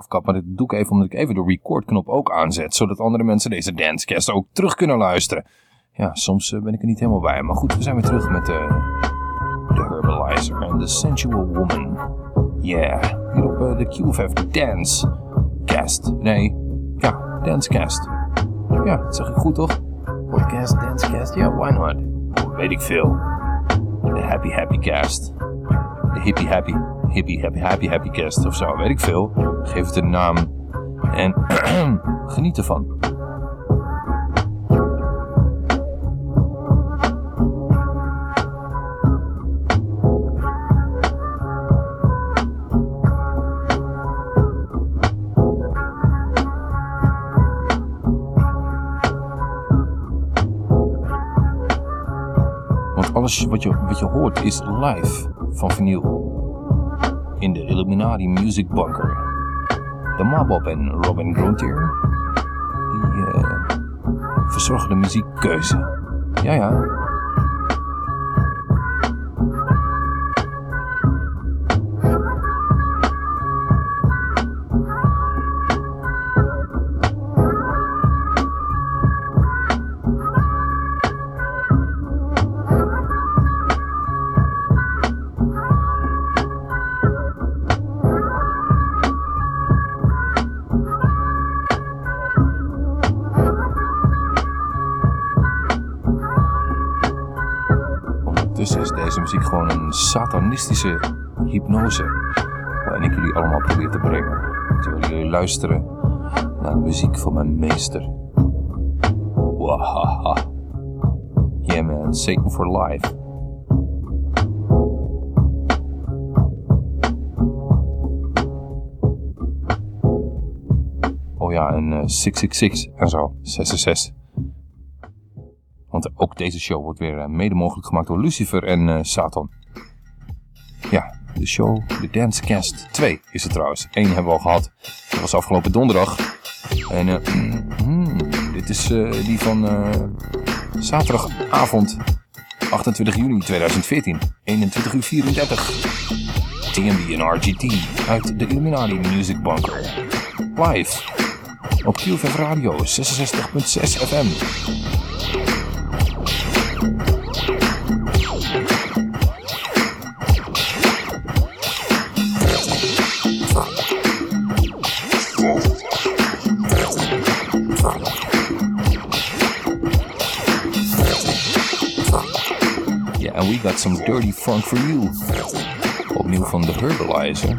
afkap. Maar dit doe ik even omdat ik even de recordknop ook aanzet. Zodat andere mensen deze dancecast ook terug kunnen luisteren. Ja, soms ben ik er niet helemaal bij. Maar goed, we zijn weer terug met de, de Herbalizer en de Sensual Woman. Yeah, hier op de QFF Dance Cast. Nee, ja, Dancecast. Ja, dat zeg ik goed toch? Podcast, Dancecast, ja, why not? weet ik veel. De Happy Happy Cast. De Hippie Happy, Hippie Happy Happy Happy Cast of zo, weet ik veel. Geef het een naam en geniet ervan. alles wat je, wat je hoort is live van vinyl. In de Illuminati Music Bunker. De Mabob en Robin Grontier, die uh, verzorgen de muziekkeuze. Ja, ja, satanistische hypnose. Waarin ik jullie allemaal probeer te brengen. Terwijl jullie luisteren naar de muziek van mijn meester. Wahaha. Yeah man, Satan for life. Oh ja, en uh, 666 en zo. 666. Want ook deze show wordt weer uh, mede mogelijk gemaakt door Lucifer en uh, Satan. Ja, de show, de Dancecast 2 is het trouwens. Eén hebben we al gehad. Dat was afgelopen donderdag. En uh, dit is uh, die van uh, zaterdagavond 28 juni 2014. 21 uur 34. TMB en RGT uit de Illuminati Music Bunker. Live op QFF Radio 66.6 FM. Got some dirty funk for you. Opnieuw van de Herbalizer.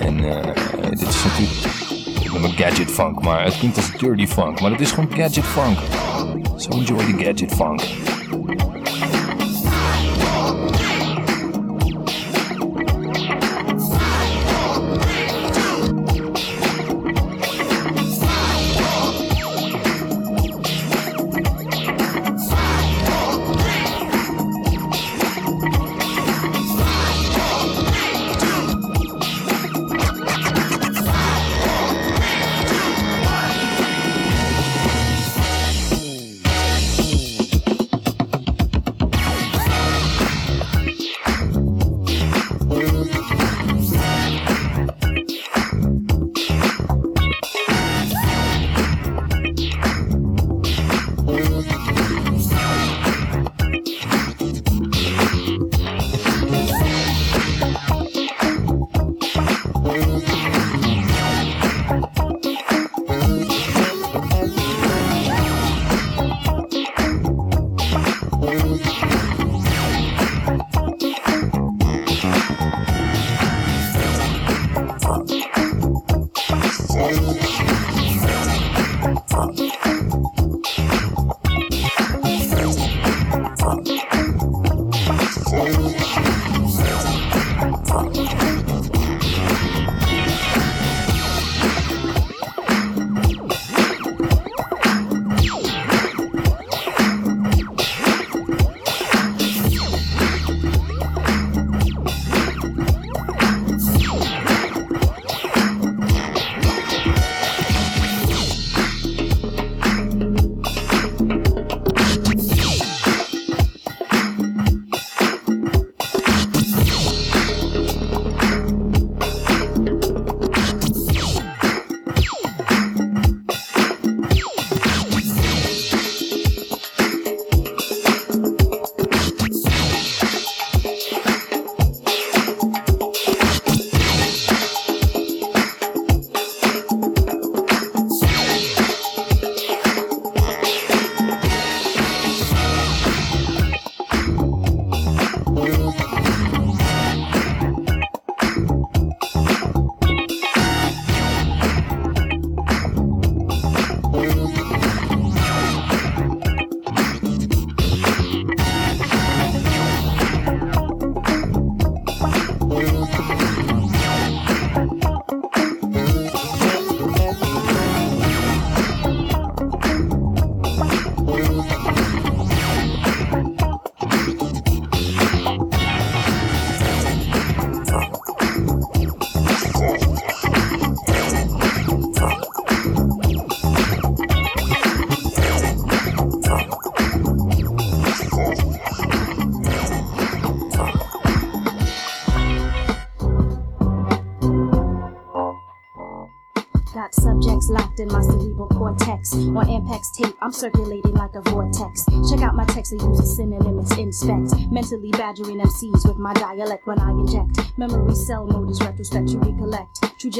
En uh, dit is natuurlijk nummer gadget funk, maar het klinkt als dirty funk. Maar het is gewoon gadget funk. So enjoy the gadget funk. With my dialect when I inject. Memory cell mode is retrospect. True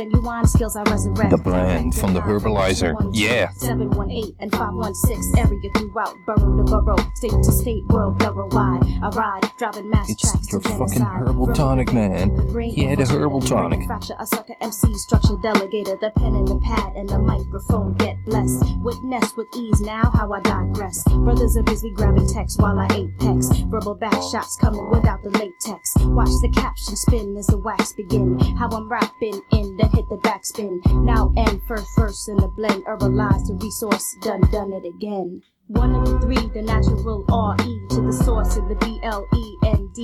genuine skills I resurrect. The brand from the herbalizer. Yeah. 718 and 516 area throughout borough to borough, state to state, world thorough wide. I ride, driving mass It's tracks your fucking herbal tonic, man. Brain Yeah, the herbal tonic. Fracture a sucker MC structure delegator. The pen and the pad and the microphone get blessed. Witness with ease now how I digress. Brothers are busy grabbing text while I apex. Verbal back shots coming without the latex. Watch the caption spin as the wax begin. How I'm rapping in, then hit the backspin. Now and first verse in the blend. Herbalize the resource, done done it again. One of the three, the natural R-E to the source of the B-L-E-N-D.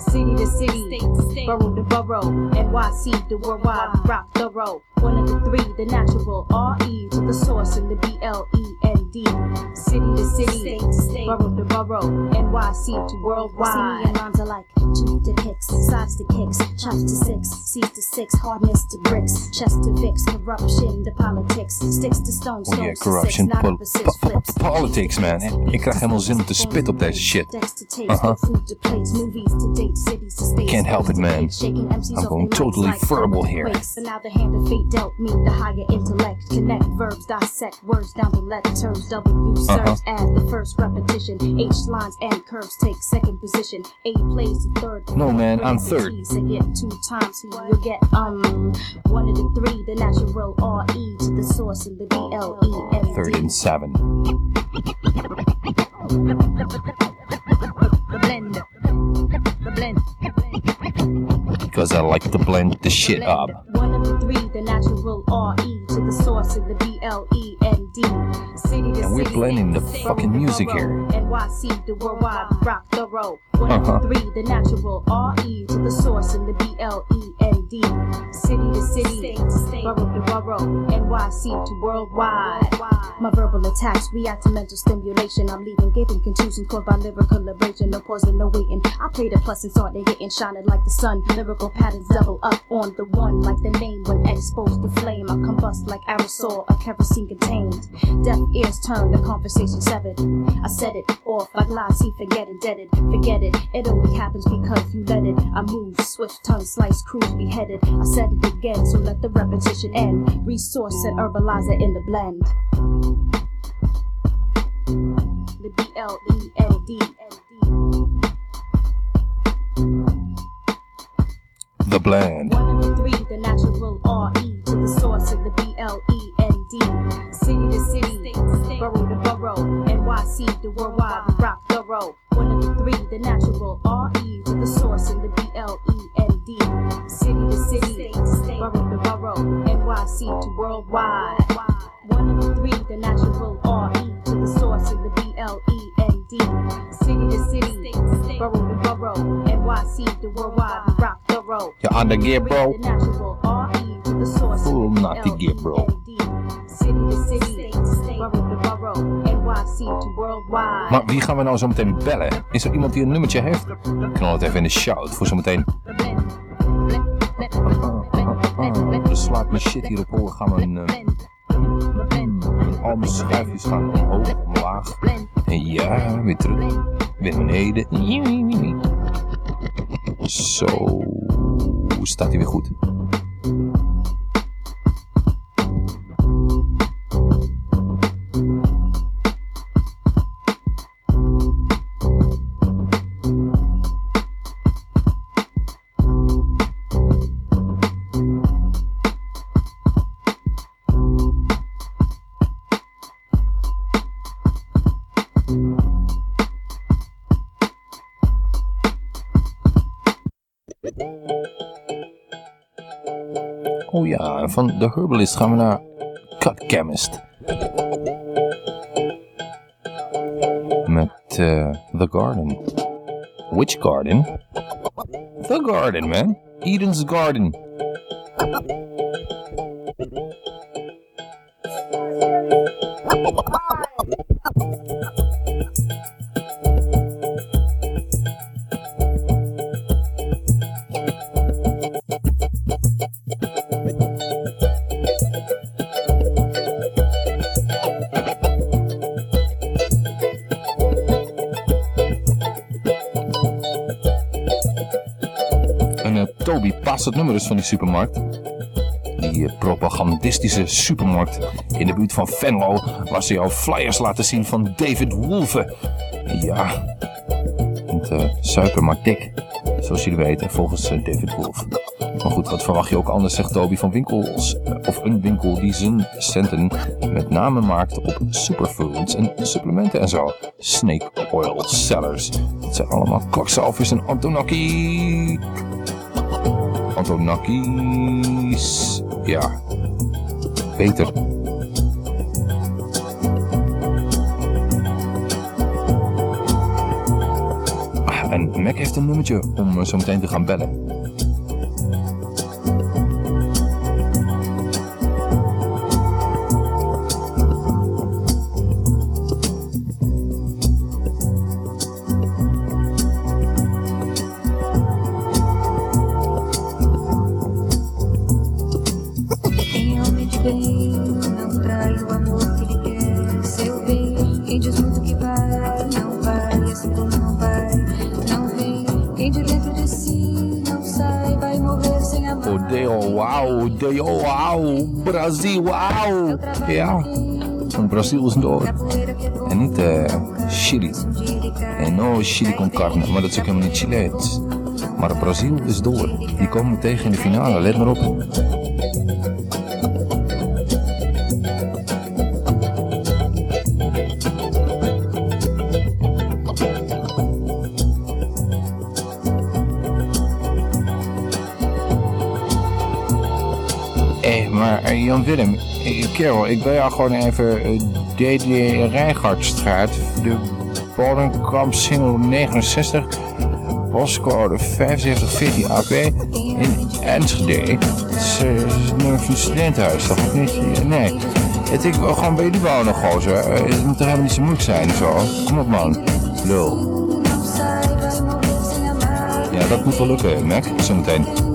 City to city, state to state, borough to borough, NYC to worldwide, rock the road. One of the three, the natural R-E to the source of the B-L-E-N-D. City to city, state to state, borough to borough, NYC to worldwide. See me and rhymes are like tooth to picks, sides to kicks, chops to six, C's to six, hardness to bricks, chest to fix, corruption to politics, sticks to stones, Oh stones yeah, to corruption. six, not six po- flips. politics, man. Ik krijg helemaal zin om te spitten op deze shit. Uh-huh. Can't help it, man. I'm going totally verbal here. So now the hand of fate dealt me the higher intellect. Connect verbs, dissect words down to letters. W serves as the first repetition. H lines and curves take second position. A plays the third. No, man, I'm third. T, Say it two times, so you get um one of the three. The natural R E to the source and the B L E D. Third and seven. The blend. The blend. Because I like to blend the shit up. One of the three, the natural R E to the source of the B L E N D. City to And we're blending the fucking music here. NYC, the worldwide, rock the road. One Uh-huh. of the three, the natural R E to the source in the B L E N D. City to city, state to state, borough to borough, NYC to worldwide. My verbal attacks react to mental stimulation. I'm leaving, giving contusions caused by lyrical liberation. No pausing, no waiting. I play the plus and start they getting shining like the sun. Lyrical patterns double up on the one, like the name when exposed to flame. I combust like aerosol, a kerosene contained. Deaf ears turn, the conversation severed. I set it off like lies, he forget it, dead it, forget it. It only happens because you let it. I move, swift tongue slice, cruise beheaded. I said it again, so let the repetition end. Resource and herbalizer in the blend. The B L E N D. The blend. One of the three, the natural R E to the source of the B L E. City to city, state to state, borough to borough, NYC to worldwide, we rock the road. One of the three, the natural R E to the source in the B L E N D. City to city, state to state, borough to borough, NYC to worldwide. One of the three, the natural R E to the source in the B L E N D. City to city, state to state, borough to borough, NYC to worldwide, we rock the road. You on the gear, bro? The natural R-E to the source. Full not to get, bro. Maar wie gaan we nou zo meteen bellen? Is er iemand die een nummertje heeft? Knal het even in de shout voor zometeen. Dus slaat mijn shit hierop hoor. Gaan we een, uh, al mijn schuifjes gaan omhoog, omlaag. En ja, weer terug. Weer beneden. Zo staat hij weer goed. Van de Herbalist gaan we naar Cut Chemist. Met eh, The Garden. Which garden? The Garden, man. Eden's Garden. Past het nummer dus van die supermarkt. Die eh, propagandistische supermarkt in de buurt van Venlo, waar ze jou flyers laten zien van David Wolfe. Ja, het uh, suiker dik, zoals jullie weten, volgens uh, David Wolfe. Maar goed, wat verwacht je ook anders, zegt Toby van winkels, of een winkel die zijn centen met name maakt op superfoods en supplementen en zo. Snake oil sellers. Het zijn allemaal kwakzalvers en Antonaki. Antonakis. Ja, beter. Ah, en Mac heeft een nummertje om zo meteen te gaan bellen. Ja, want Brazil is door. En niet uh, Chili. En no Chili con carne, maar dat is ook helemaal niet Chileens. Maar Brazil is door. Die komen we tegen in de finale, let maar op. Jan Willem, kerel, ik wil jou gewoon even uh, eh, DD Rijgaardstraat, de Bodenkamp single 69, postcode 7514 AP in Enschede. Het is uh, een studentenhuis, toch niet? Nee. Het, ik wil gewoon bij jullie wonen, gozer. Uh, het moet toch helemaal niet zo moeilijk zijn, zo. Kom op, man. Lul. Ja, dat moet wel lukken, Mac, zometeen.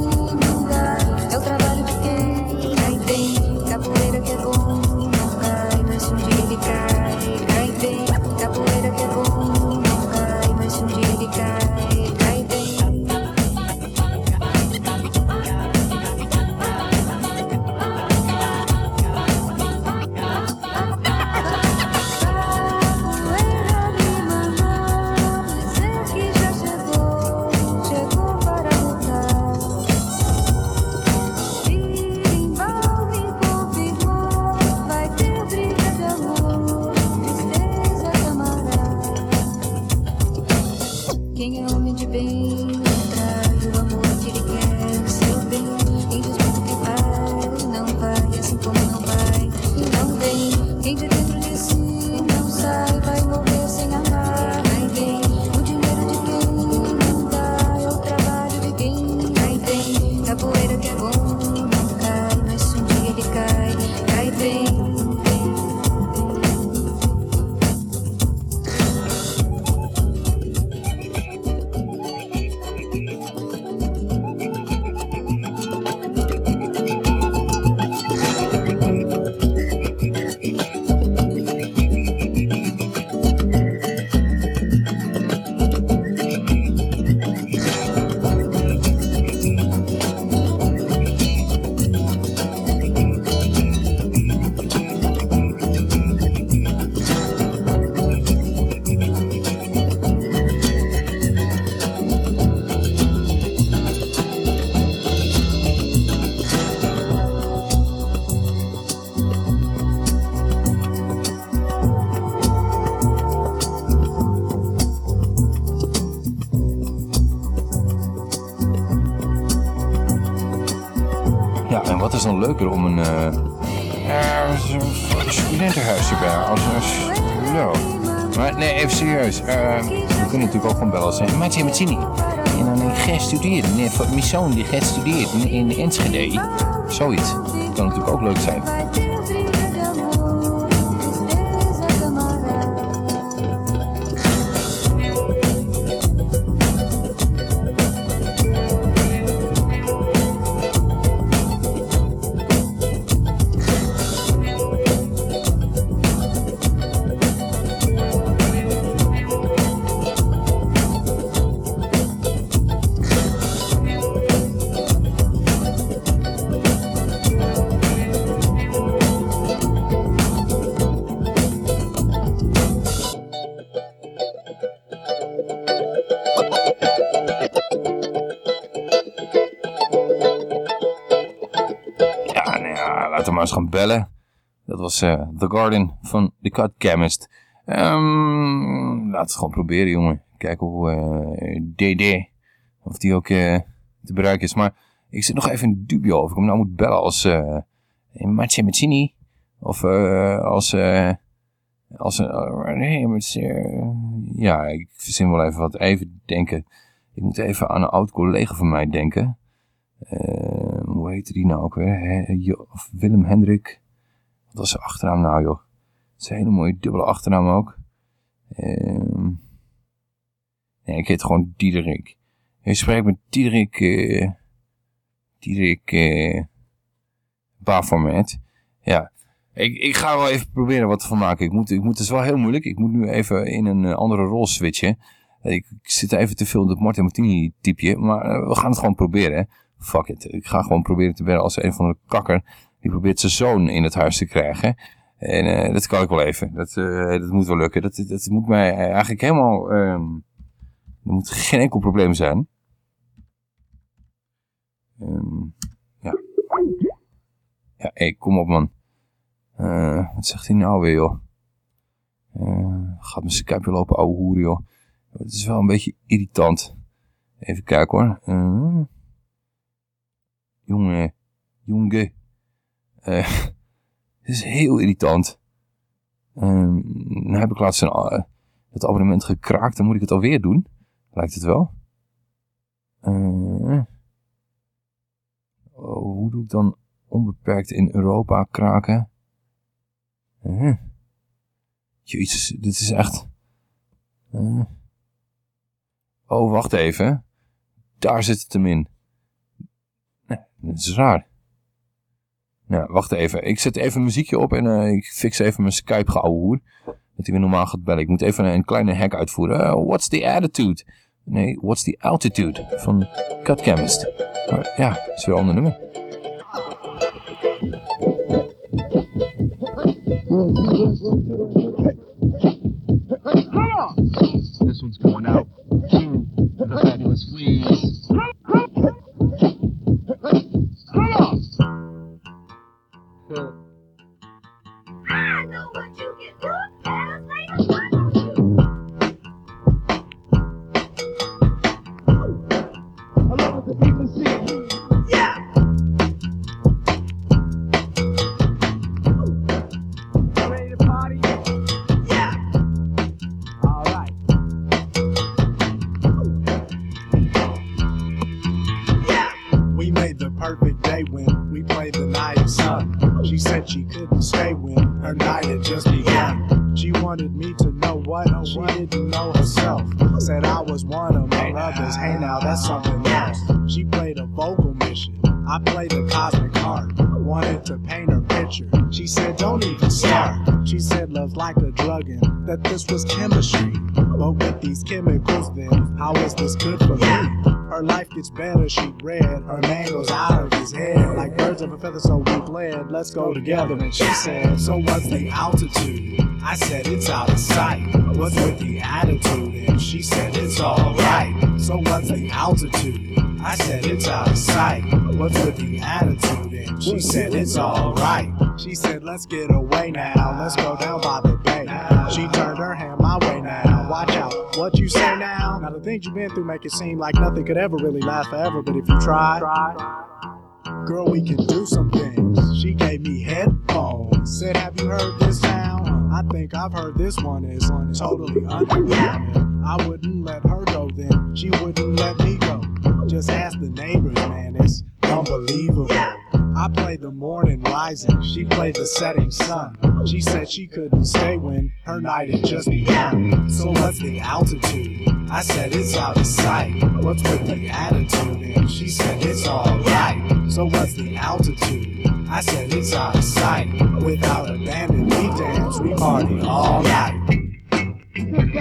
Serieus. Uh, we kunnen natuurlijk ook gewoon bellen zeggen. Maar Zini. En dan ik gestudeerd. Nee, mijn zoon die gestudeerd in, in Enschede. Zoiets. Dat kan natuurlijk ook leuk zijn. Gaan bellen. Dat was uh, The Garden van The Cut Chemist. Um, laten we gewoon proberen, jongen. Kijken hoe DD, of die ook uh, te bereiken is. Maar ik zit nog even in dubio of ik hem nou moet bellen als uh, Mazzini. Of als... als nee, ja, ik verzin wel even wat. Even denken. Ik moet even aan een oud collega van mij denken. Hoe heette die nou ook weer? Of Willem Hendrik. Wat was zijn achternaam nou, joh? Het is een hele mooie dubbele achternaam ook. Nee, ik heet gewoon Diederik. Ik spreek met Diederik... Uh, Diederik... Uh. Ja. Ik, ik ga wel even proberen wat van maken. Ik moet, ik moet, het is wel heel moeilijk. Ik moet nu even in een eh, andere rol switchen. Ik, ik zit even te veel in het Martin Martini typeje. Maar we gaan het gewoon proberen. Fuck it. Ik ga gewoon proberen te werken als een van de kakker. Die probeert zijn zoon in het huis te krijgen. En uh, dat kan ik wel even. Dat, uh, dat moet wel lukken. Dat, dat moet mij eigenlijk helemaal... Um, er moet geen enkel probleem zijn. Um, ja. Ja, hey, kom op man. Uh, wat zegt hij nou weer, joh? gaat mijn Skype lopen, ouwe hoer, joh. Het is wel een beetje irritant. Even kijken hoor. Jongen. Uh, het is heel irritant. Um, nou heb ik laatst een, uh, het abonnement gekraakt. Dan moet ik het alweer doen. Lijkt het wel. Uh, oh, hoe doe ik dan onbeperkt in Europa kraken? Uh, jezus, dit is echt... Uh, oh, wacht even. Daar zit het hem in. Dat is raar. Ja, wacht even. Ik zet even muziekje op en uh, ik fix even mijn Skype hoer. Dat hij weer normaal gaat bellen. Ik moet even een, kleine hack uitvoeren. Uh, what's the attitude? Nee, what's the altitude? Van Cut Chemist. Maar ja, dat is weer een ander nummer. This one's going out to the fabulous fleas. I know what you can do, and I go together. And she said, So what's the altitude? I said, It's out of sight. What's with the attitude? And she said, It's alright. So what's the altitude? I said, It's out of sight. What's with the attitude? And she said, It's alright. She said, Let's get away now. Let's go down by the bay. She turned her hand my way now. Watch out, what you say now? Now, the things you've been through make it seem like nothing could ever really last forever. But if you try, girl, we can do some things. She gave me headphones. Said, Have you heard this sound? I think I've heard this one is totally underground. I wouldn't let her go then. She wouldn't let me go. Just ask the neighbors, man. It's unbelievable. I played the morning rising, she played the setting sun. She said she couldn't stay when her night had just begun. So what's the altitude? I said it's out of sight. What's with the attitude? And she said it's alright. So what's the altitude? I said it's out of sight. Without abandon, we dance, we party all night. We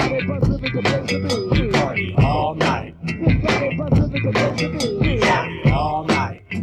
party all night. We party all night.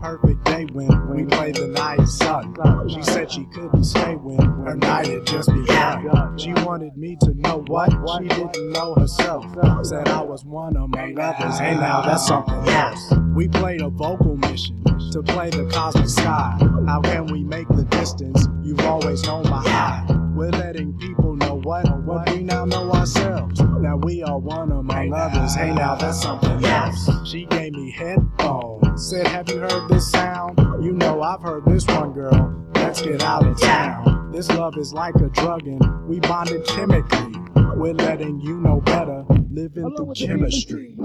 perfect day when we played the night sun. She said she couldn't stay when Her night had just begun. She wanted me to know what she didn't know herself. Said I was one of my lovers. Hey, now that's something else. We played a vocal mission to play the cosmic sky. How can we make the distance? You've always known my high. We're letting people know what, what we now know ourselves. That we are one among others. Hey, now that's something else. She gave me headphones. Said, Have you heard this sound? You know I've heard this one, girl. Let's get out of town. This love is like a drug, and we bonded chemically. We're letting you know better, living through chemistry.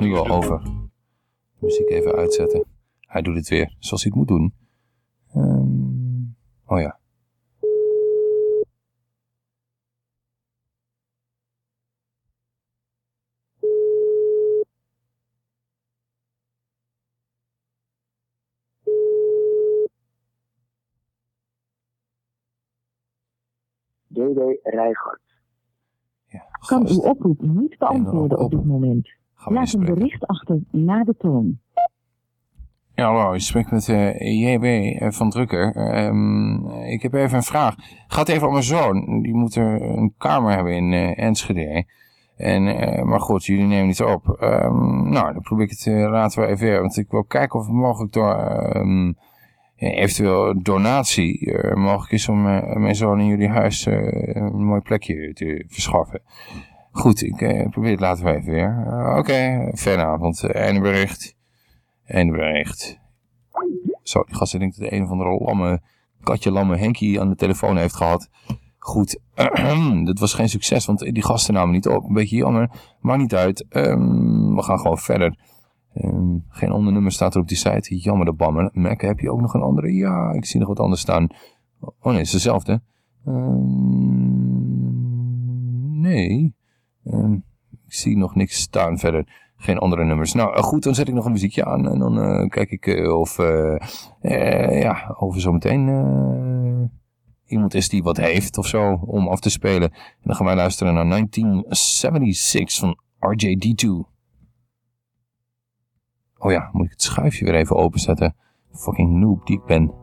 Nu al over. Muziek even uitzetten. Hij doet het weer, zoals hij het moet doen. Ehm, oh ja. DW Rijgaard. ja kan uw oproep niet beantwoorden op dit moment. Laat een bericht achter na de toon. Ja, hallo, je spreekt met eh, JB eh, van Drukker. Ehm, ik heb even een vraag. Gaat even om mijn zoon. Die moet er een kamer hebben in eh, Enschede. En, eh, maar goed, jullie nemen niet op. Ehm, nou, dan probeer ik het later wel even weer. Want ik wil kijken of het mogelijk door ja, eventueel donatie eh, mogelijk is om eh, mijn zoon in jullie huis eh, een mooi plekje te verschaffen. Goed, ik eh, probeer het later even weer. Eh, Oké, fijne avond. Eh, Einde bericht. Einde bericht. Zo, die gast denkt dat de een of andere lamme, katje lamme Henkie aan de telefoon heeft gehad. Goed, dat was geen succes, want die gasten namen niet op. Een beetje jammer, maakt niet uit. Ehm, we gaan gewoon verder. Ehm, geen ondernummer staat er op die site. Jammer de bammer. Mac, heb je ook nog een andere? Ja, ik zie nog wat anders staan. Oh nee, het is dezelfde. Ehm, nee. Ehm, ik zie nog niks staan verder. Geen andere nummers. Nou eh, goed, dan zet ik nog een muziekje aan. En dan eh, kijk ik eh, of, ja, of er zometeen iemand is die wat heeft of zo om af te spelen. En dan gaan wij luisteren naar 1976 van RJD2. Oh ja, moet ik het schuifje weer even openzetten. Fucking noob die ik ben.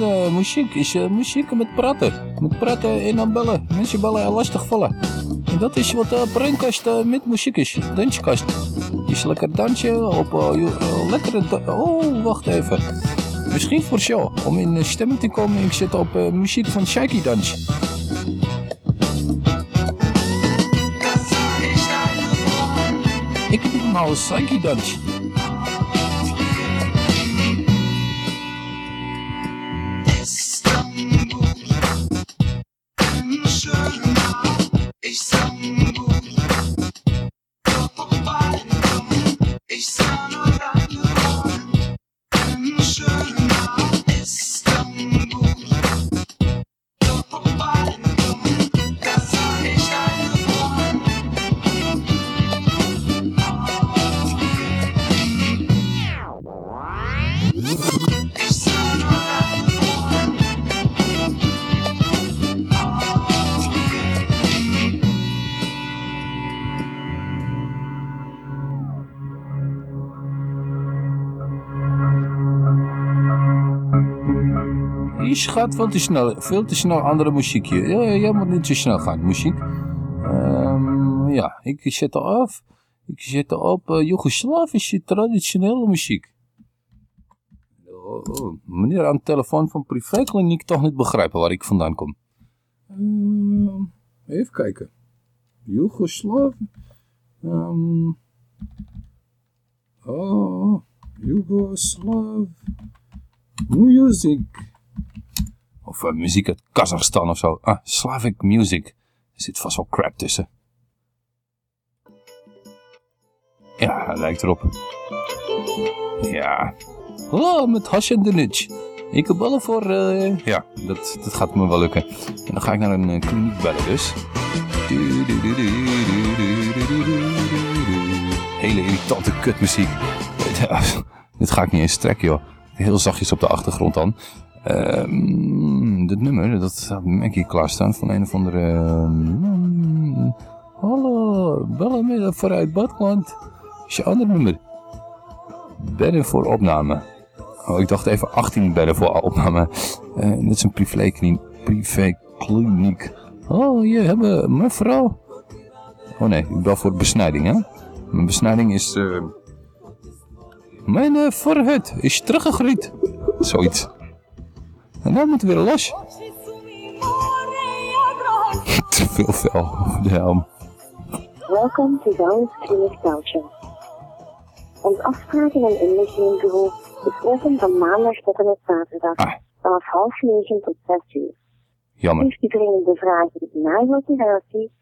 Uh, muziek. Is uh, muziek met praten. Met praten en dan bellen. Mensen bellen en lastig vallen. En dat is wat uh, met muziek is. Danskast. Is lekker dansje op lekkere... Oh, wacht even. Misschien voor show. Om in stemming te komen. Ik zit op muziek van Shaky Dans. Ik doe nou Shaky Dans. Gaat veel te snel. Veel te snel andere muziekje. Ja, jij moet niet te snel gaan, muziek. Ehm, ja, ik zet er af. Ik zet er op uh, Joegoslavische traditionele muziek. Oh, oh, meneer aan de telefoon van privékliniek toch niet begrijpen waar ik vandaan kom. Ehm, even kijken. Joegoslav. Um, oh, Joegoslav. Music. Of uh, muziek uit Kazachstan of zo. Ah, Slavic music. Er zit vast wel crap tussen. Ja, lijkt erop. Ja. Hallo, met Hassan Denic. Ik heb ballen voor... Uh, ja, dat, dat gaat me wel lukken. En dan ga ik naar een uh, kliniek bellen dus. Hele irritante kutmuziek. Dit ga ik niet eens trekken, joh. Heel zachtjes op de achtergrond dan. Um, dit nummer, dat staat Maggie klaarstaan van een of andere... Um, hallo, bellen me vooruit Badland. Is je ander nummer? Bellen voor opname. Oh, ik dacht even 18 bedden voor opname. Uh, dit is een privékliniek. Privékliniek. Oh, je hebben mevrouw. Oh nee, ik bel voor besnijding, hè? Mijn besnijding is... Uh... Mijn uh, is teruggegroeid. Zoiets. En dan moet weer los. Te veel vel de helm. Welkom to Wellness Clinic Belgium. Ons afspraken en inlichtingbureau is open van maandag tot en met zaterdag. Ah. Vanaf half negen tot zes uur. Jammer. Heeft u dringende vragen na uw operatie,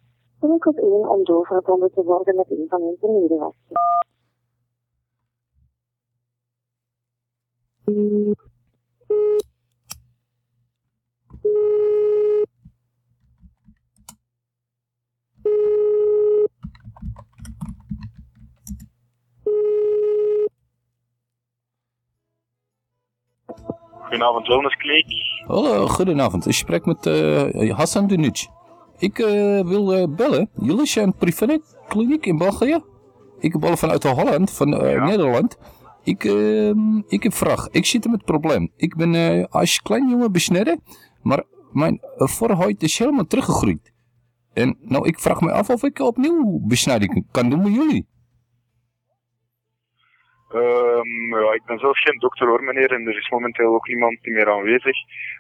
druk op één om doorverbonden te worden met een van onze medewerkers. Goedenavond, Wellnesskliniek. Hallo, goedenavond. Ik spreek met uh, Hassan Dunic. Ik uh, wil uh, bellen. Jullie zijn een kliniek in België. Ik ballen vanuit Holland, van ja. Nederland. Ik, ehm, ik heb vraag. Ik zit met het probleem. Ik ben als klein jongen besneden, maar mijn voorhuid is helemaal teruggegroeid. En nou, ik vraag me af of ik opnieuw besnijding kan doen met jullie. Um, ja, ik ben zelf geen dokter hoor meneer en er is momenteel ook niemand meer aanwezig.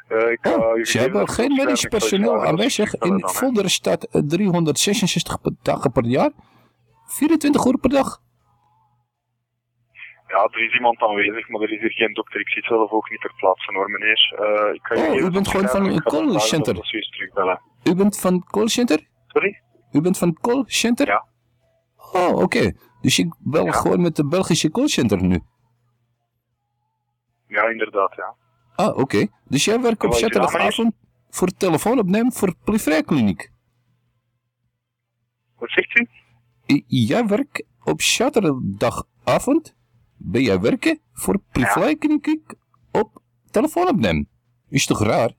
Uh, ik oh, ze hebben geen medisch personeel aanwezig. In staat 366 dagen per jaar. 24 uur per dag. Ja, er is iemand aanwezig, maar er is hier geen dokter. Ik zit zelf ook niet ter plaatse hoor meneer. Uh, ik kan oh, u bent gewoon van een callcenter. U bent van callcenter? Sorry? U bent van callcenter? Ja. Oh, oké. Okay. Dus ik bel ja. gewoon met de Belgische callcenter nu? Ja, inderdaad, ja. Ah, oké. Okay. Dus jij werkt op zaterdagavond voor telefoon opnemen voor privékliniek? Wat zegt u? I jij werkt op zaterdagavond, ben jij werken voor privékliniek ja. op telefoon opnemen? Is toch raar?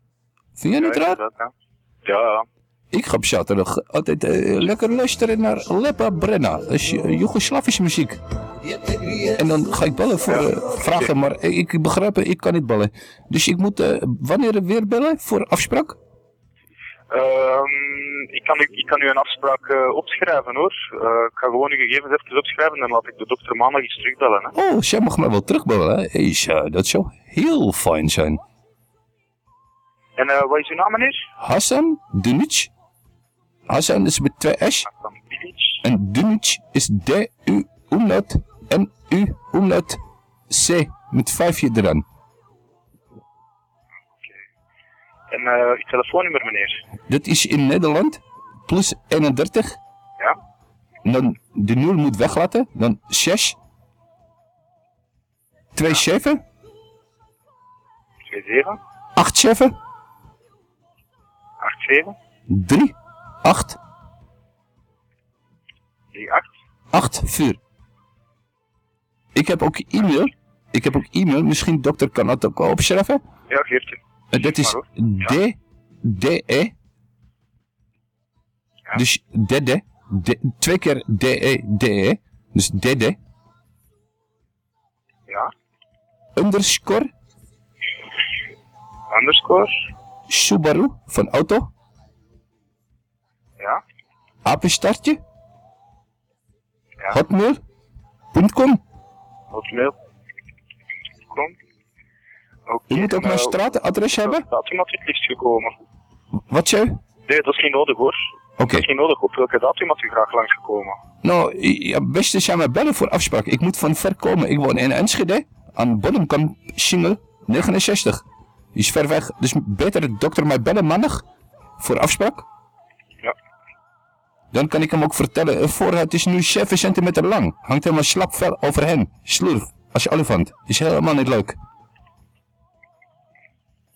Vind jij niet raar? Ja, ja. Ik ga op zaterdag altijd uh, lekker luisteren naar Lepa Brenna. Dat is Joegoslavische muziek. En dan ga ik bellen voor uh, vragen, maar ik begrijp, ik kan niet bellen. Dus ik moet uh, wanneer weer bellen voor afspraak? Um, ik, kan, ik kan u een afspraak uh, opschrijven hoor. Uh, ik ga gewoon uw gegevens even opschrijven en dan laat ik de dokter maandag eens terugbellen. Hè. Oh, jij mag mij wel terugbellen. Hè? Is, uh, dat zou heel fijn zijn. En uh, wat is uw naam meneer? Hassan Dunic. Hassan is met twee S. En Dunic is D-U umlaut N-U umlaut C met vijfje eraan. En uh, uw telefoonnummer, meneer? Dat is in Nederland. Plus 31. Ja. En dan de 0 moet weglaten. Dan 6. 2 ja. 7. 2 7. 8 7. 8 7. 3 8. 3 8. 8 4. Ik heb ook e-mail. Ik heb ook e-mail. Misschien dokter kan dat ook opschrijven. Ja, geeft u. Uh, dat is D, D-E. Ja. Dus dede. De, twee keer D-E, D-E. Dus dede. Ja. Underscore. underscore. Subaru van auto. Ja. Apenstartje. Ja. Hotmail.com. Hotmail.com. Je moet ook mijn eh, straatadres hebben. datum had u het liefst gekomen? Wat zei? Nee, dat is niet nodig hoor. Oké. Dat is niet nodig. Op welke datum had u graag langsgekomen? Nou, ja, beste zijn mij bellen voor afspraak. Ik moet van ver komen. Ik woon in Enschede. Aan Bodemkamp Singel 69. Die is ver weg. Dus beter de dokter mij bellen maandag. Voor afspraak. Ja. Dan kan ik hem ook vertellen. Een voorhuid is nu 7 centimeter lang. Hangt helemaal slap vel over hen. Slurf. Als je olifant. Is helemaal niet leuk.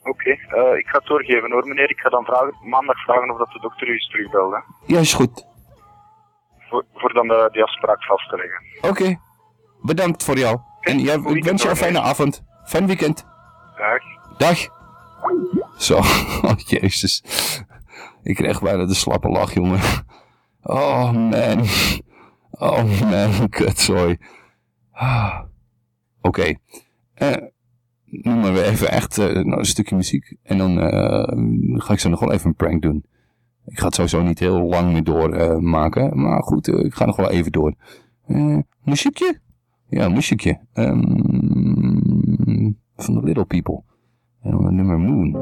Oké, eh, ik ga het doorgeven hoor meneer. Ik ga dan vragen, maandag vragen of dat de dokter u eens terugbelt. Hè. Ja, is goed. Voor, voor dan de, die afspraak vast te leggen. Oké. Bedankt voor jou. En jij, ik wens jou een fijne avond. Fijn weekend. Dag. Dag. Zo, oh jezus. Ik kreeg bijna de slappe lach, jongen. Oh man. Oh man, kutzooi. Ah. Oké. Eh, nu maar weer even echt eh, nou, een stukje muziek. En dan eh, ga ik zo nog wel even een prank doen. Ik ga het sowieso niet heel lang meer doormaken. maken. maar goed, eh, ik ga nog wel even door. Eh, muziekje? Ja, muziekje. Ehm, van The Little People. En dan nummer Moon.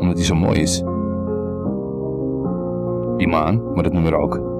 Omdat die zo mooi is. Die maan, maar dat nummer ook.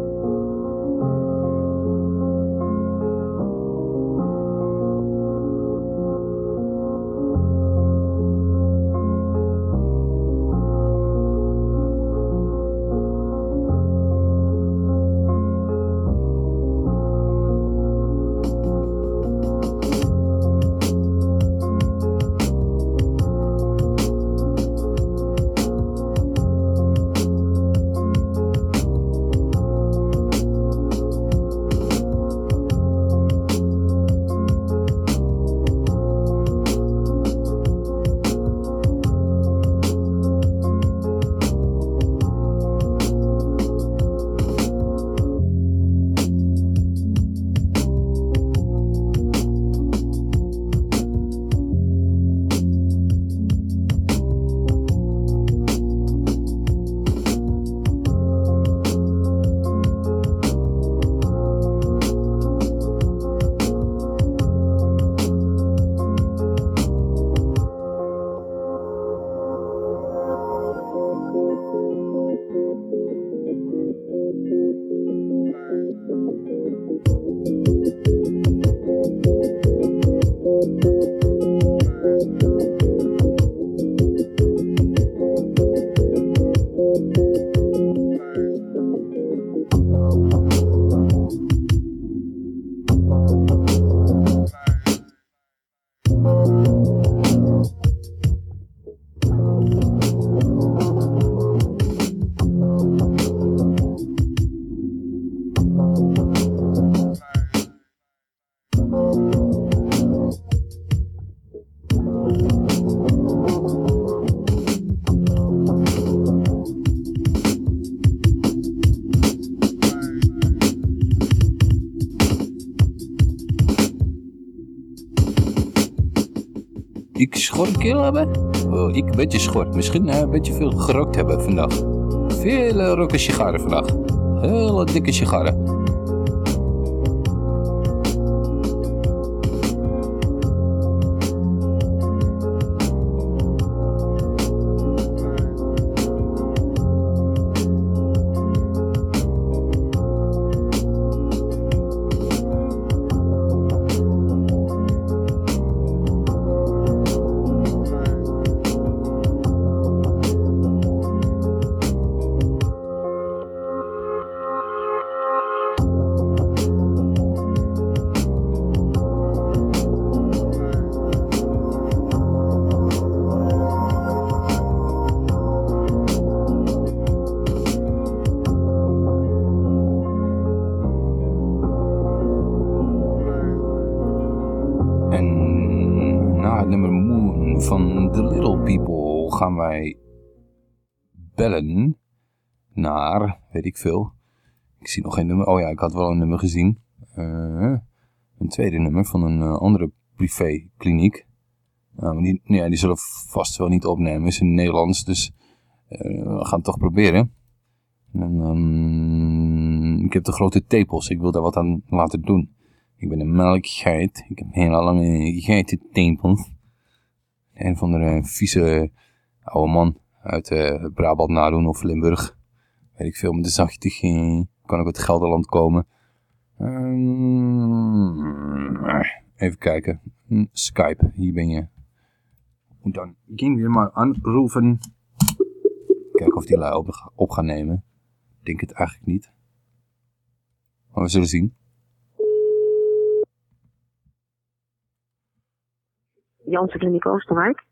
Keel hebben? Oh, ik een beetje schor. Misschien eh, een beetje veel gerookt hebben vandaag. Veel roken sigaren vandaag. Hele dikke sigaren. Ik veel. Ik zie nog geen nummer. Oh ja, ik had wel een nummer gezien. Eh, een tweede nummer van een eh, andere privékliniek. Nou, maar die, ja, die zullen vast wel niet opnemen. Is in Nederlands, dus uh, we gaan het toch proberen. En, um, ik heb de grote tepels. Ik wil daar wat aan laten doen. Ik ben een melkgeit. Ik heb hele lange geitentepels. Een van de vieze oude man uit Brabant nadoen of Limburg. Weet ik veel, met de zachte kan ik uit Gelderland komen. Um, even kijken. Hm, Skype, hier ben je. En dan gaan we maar aanroepen. Kijken of die lui op, op gaan nemen. Ik denk het eigenlijk niet. Maar we zullen zien. Janssen Kliniek Oosterwijk.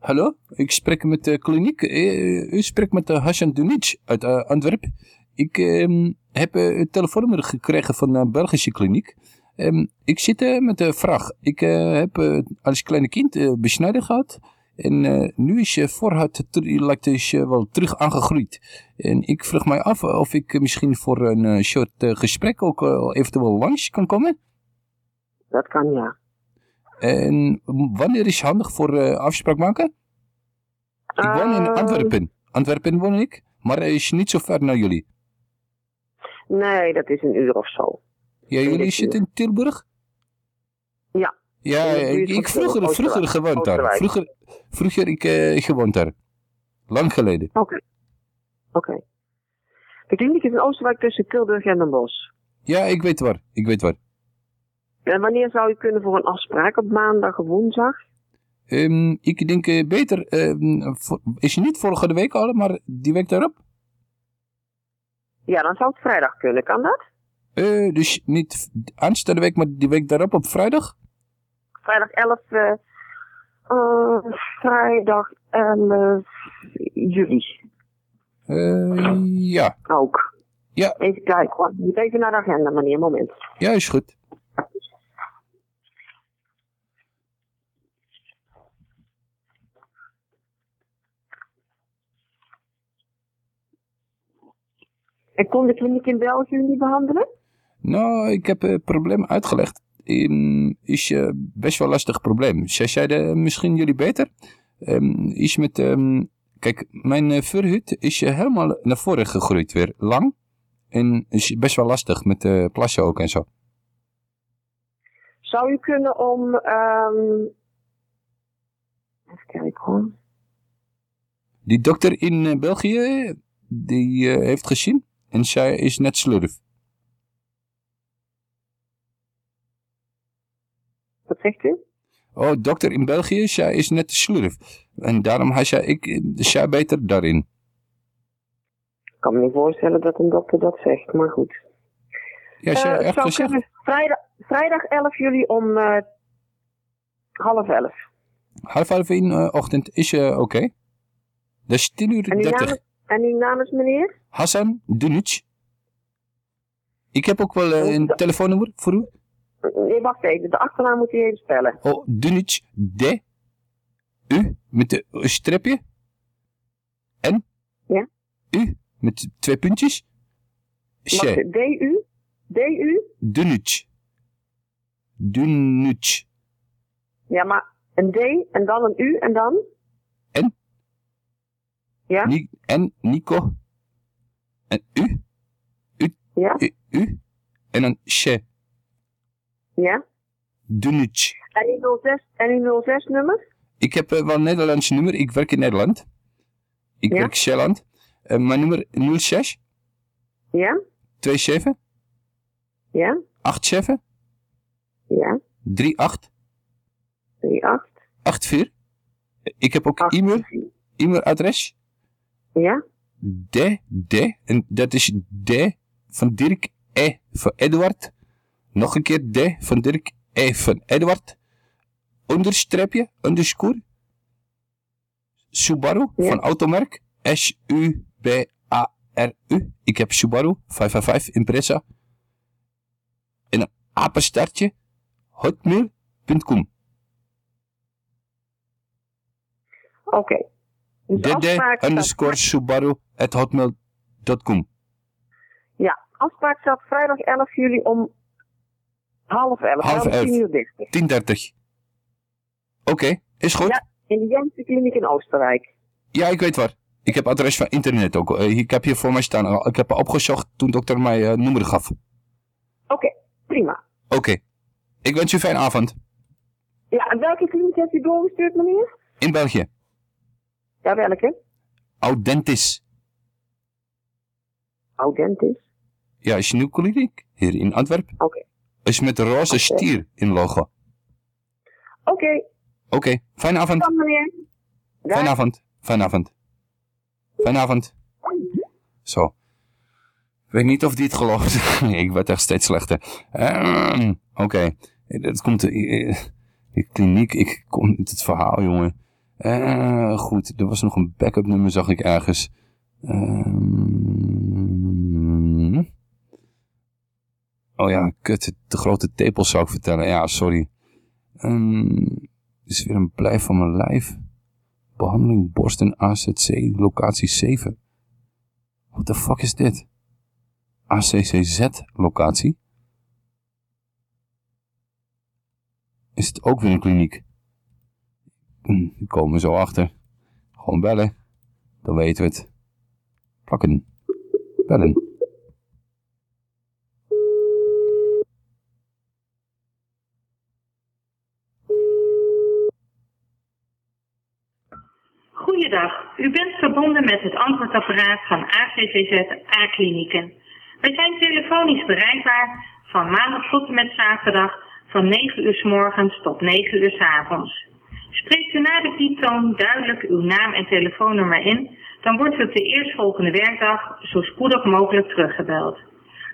Uh, hallo, ik spreek met de kliniek. Uh, u spreekt met uh, Hassan Dunic uit uh, Antwerpen. Ik ehm, heb het telefoonnummer gekregen van een Belgische kliniek. Um, ik zit met de vraag. Ik heb als kleine kind besnijden gehad. En nu is je voorhuid lijkt dus, wel terug aangegroeid. En ik vraag mij af of ik misschien voor een soort gesprek ook eventueel langs kan komen. Dat kan ja. En wanneer is handig voor uh, afspraak maken? Ik woon in Antwerpen. Antwerpen woon ik, maar is niet zo ver naar jullie. Nee, dat is een uur of zo. Ja, jullie zitten in Tilburg? Ja. Ja, ik, ik vroeger, vroeger gewoond daar. Vroeger, vroeger ik uh, gewoond daar. Lang geleden. Oké. Okay. Oké. Okay. De kliniek is in Oosterwijk tussen Tilburg en Den Bosch. Ja, ik weet waar. Ik weet waar. En wanneer zou je kunnen voor een afspraak? Op maandag of woensdag? Um, ik denk uh, beter, uh, voor, is je niet volgende week al, maar die week daarop? Ja, dan zou het vrijdag kunnen, kan dat? Uh, dus niet aanstaande week, maar die week daarop op vrijdag? Vrijdag 11, vrijdag 11 juli. ja. Ook. Ja. Even kijken hoor. Moet even naar de agenda, meneer, moment. Ja, is goed. En kon de kliniek in België niet behandelen? Nou, ik heb het probleem uitgelegd. Um, is uh, best wel een lastig probleem. Zij zeiden misschien jullie beter. Um, is met, um, kijk, mijn uh, verhut is uh, helemaal naar voren gegroeid weer. Lang. En is best wel lastig met uh, plassen ook en zo. Zou u kunnen om... Even kijken hoor. Die dokter in België, die heeft gezien. En zij is net slurf. Wat zegt u? Oh, dokter in België, zij is net slurf. En daarom hij zei ik, zij beter daarin. Ik kan me niet voorstellen dat een dokter dat zegt, maar goed. Ja, zij uh, echt gezegd. Vrijdag, vrijdag 11 juli om uh, half elf. Half elf in uh, ochtend is uh, oké. Okay. Dat is 10 uur en 30. En uw naam is meneer? Hassan Dunic. Ik heb ook wel uh, een telefoonnummer voor u. Nee, wacht even. De achternaam moet u even spellen. Oh, Dunic. D. U. Met de stripje. N. Ja. U. Met twee puntjes. C. D-U. D-U. Dunic. Dunic. Ja, maar een D en dan een U en dan? Ja. Ni en Nico. En U. U. Ja. U. u en dan She. Ja. Dunic. En die 06, en die 06 nummer? Ik heb uh, wel een Nederlands nummer. Ik werk in Nederland. Ik ja? werk in Zeeland. Uh, mijn nummer 06. Ja. 27. Ja. 87. Ja. 38. 38. 84. Ik heb ook e-mail. E-mailadres. Ja. D, D, en dat is D van Dirk, E van Eduard. Nog een keer D van Dirk, E van Eduard. Onderstreepje, underscore. Subaru ja. van automerk. S-U-B-A-R-U. Ik heb Subaru 555 Impreza. En een apenstartje. Hotmail.com. Oké. Okay. Dus underscore Subaru at hotmail.com. Ja, afspraak staat vrijdag 11 juli om half 11. Half 11. 10 uur 10.30. Oké, is goed. Ja, in de Jensen Kliniek in Oosterwijk. Ja, ik weet waar. Ik heb adres van internet ook. Eh, ik heb hier voor mij staan. Ik heb opgezocht toen dokter mij uh, nummer gaf. Oké, prima. Oké. Ik wens u een fijne avond. Ja, en welke kliniek heeft u doorgestuurd, meneer? In België. Ja, welke? Audentis. Audentis? Ja, is je nieuw kliniek hier in Antwerpen. Oké. Is met de roze stier in logo. Oké. Oké, fijne avond. Kom meneer. Fijne avond. Fijne avond. Fijne avond. Zo. Ik weet niet of die het gelooft. ik werd echt steeds slechter. Um, Oké. Dat komt... Uh, de kliniek, ik kom het verhaal, jongen. Uh, goed, er was nog een backup nummer, zag ik ergens. Um, oh ja, kut, de grote tepels zou ik vertellen. Ja, sorry. Um, is weer een blijf van mijn lijf. Behandeling borsten AZC, locatie 7. What the fuck is dit? ACCZ locatie? Is het ook weer een kliniek? Komen we zo achter. Gewoon bellen. Dan weten we het. Plakken. Bellen. Goeiedag, u bent verbonden met het antwoordapparaat van ACVZ A-klinieken. Wij zijn telefonisch bereikbaar van maandag tot en met zaterdag van 9 uur s morgens tot 9 uur s avonds. Spreekt u na de pieptoon duidelijk uw naam en telefoonnummer in, dan wordt u op de eerstvolgende werkdag zo spoedig mogelijk teruggebeld.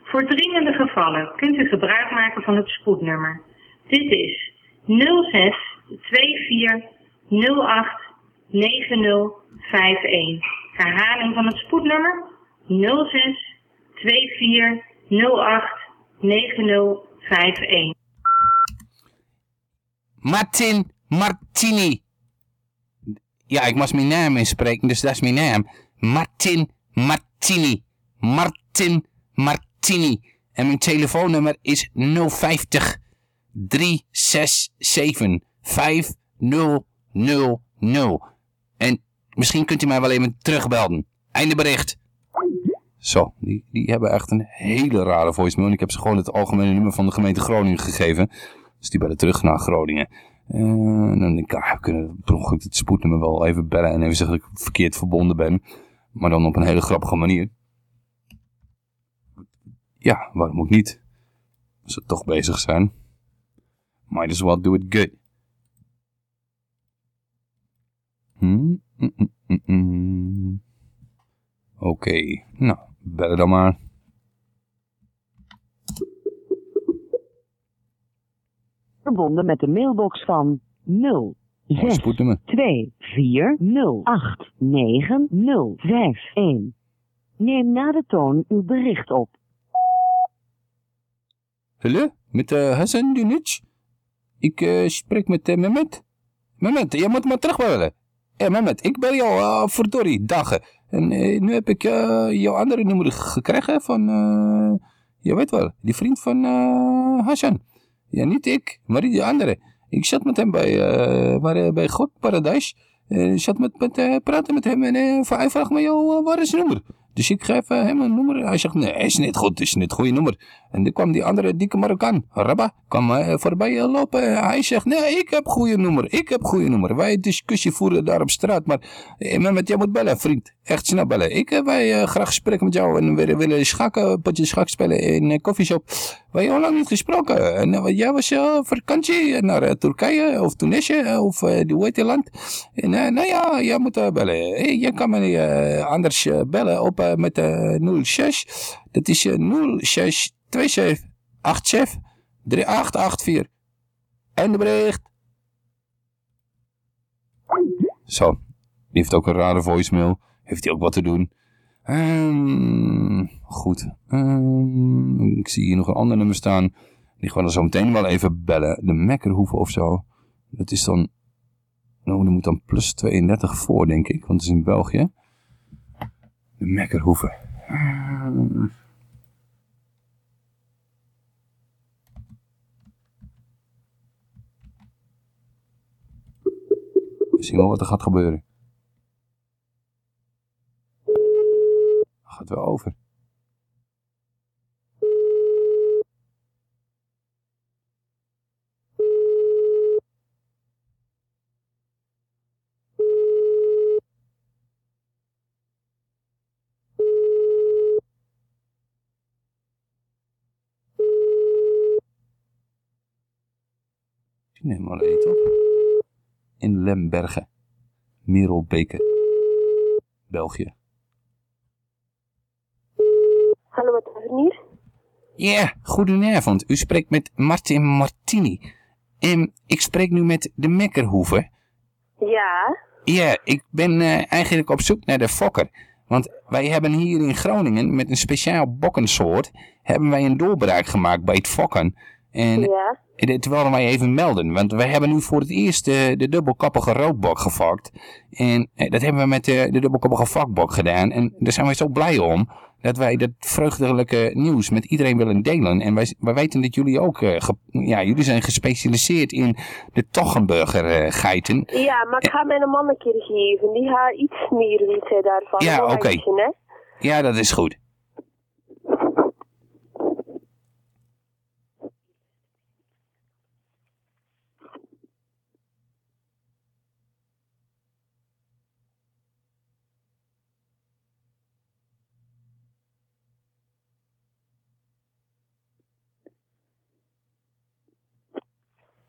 Voor dringende gevallen kunt u gebruik maken van het spoednummer. Dit is 06 24 08 9051. Herhaling van het spoednummer 06 24 08 9051. Martin Martini. Ja, ik moest mijn naam inspreken, dus dat is mijn naam. Martin Martini. Martin Martini. En mijn telefoonnummer is 050 367 5000. En misschien kunt u mij wel even terugbelden. Einde bericht. Zo, die, die hebben echt een hele rare voicemail. Ik heb ze gewoon het algemene nummer van de gemeente Groningen gegeven. Dus die bellen terug naar Groningen. En dan denk ik, ah, we kunnen per ongeluk het spoednummer wel even bellen en even zeggen dat ik verkeerd verbonden ben. Maar dan op een hele grappige manier. Ja, waarom ook niet? Als we toch bezig zijn. Might as well do it good. Hmm? Mm -mm -mm Oké, nou, bellen dan maar. Verbonden met de mailbox van 0 6 2 4 0 8 9 0 5 1. Neem na de toon uw bericht op. Hallo, met uh, Hassan Dunic. Ik uh, spreek met uh, Mehmet. Mehmet, je moet me terugbellen. Hé hey, Mehmet, ik ben jou uh, verdorie dagen. En nu heb ik jouw andere nummer gekregen van, je weet wel, die vriend van Hassan. Ja, niet ik, maar die andere. Ik zat met hem bij, uh, bij God Paradijs. Uh, ik zat met, met praten met hem en hij vraagt me, joh, waar is het nummer? Dus ik geef hem een nummer. Hij zegt, nee, is niet goed, is niet het goede nummer. En dan kwam die andere dikke Marokkaan, Rabba, kwam voorbij lopen. Hij zegt, nee, ik heb goede nummer, ik heb goede nummer. Wij discussie voeren daar op straat, maar met jij moet bellen, vriend. Echt snel bellen. Ik wij graag spreken met jou en we willen schaken, potje schak spelen in een koffieshop. Wij hebben lang niet gesproken. En jij was vakantie naar Turkije of Tunesië of hoe heet je land. En nou ja, jij moet bellen. Hey, je kan me anders bellen op met uh, 06. Dat is uh, 06 27 87 3884. En bericht. Zo, die heeft ook een rare voicemail. Heeft hij ook wat te doen. Um, goed. Um, ik zie hier nog een ander nummer staan. Die gaan we zo meteen wel even bellen. De Mekkerhoeven of zo. Dat is dan... Nou, er moet dan plus 32 voor, denk ik. Want het is in België. De Mekkerhoeven. we zien wel wat er gaat gebeuren. Gaat wel over. Neem maar eten op. In Lembergen. Merelbeke. België. Hallo, met Vernier. Ja, goedenavond. U spreekt met Martin Martini. En ik spreek nu met de Mekkerhoeve. Ja. Ja, ik ben uh, eigenlijk op zoek naar de fokker. Want wij hebben hier in Groningen met een speciaal bokkensoort... hebben wij een doorbraak gemaakt bij het fokken. En ja. Dit wilden wij even melden, want wij hebben nu voor het eerst de, de dubbelkoppige roodbok gevakt. En eh, dat hebben we met de, de dubbelkoppige vakbok gedaan. En daar zijn wij zo blij om dat wij dat vreugdelijke nieuws met iedereen willen delen. En wij, wij weten dat jullie ook, uh, ja, jullie zijn gespecialiseerd in de Toggenburger uh, geiten. Ja, maar ik ga mijn man een keer geven. Die gaat iets meer weten daarvan. Ja, oké. Okay. Ja, dat is goed.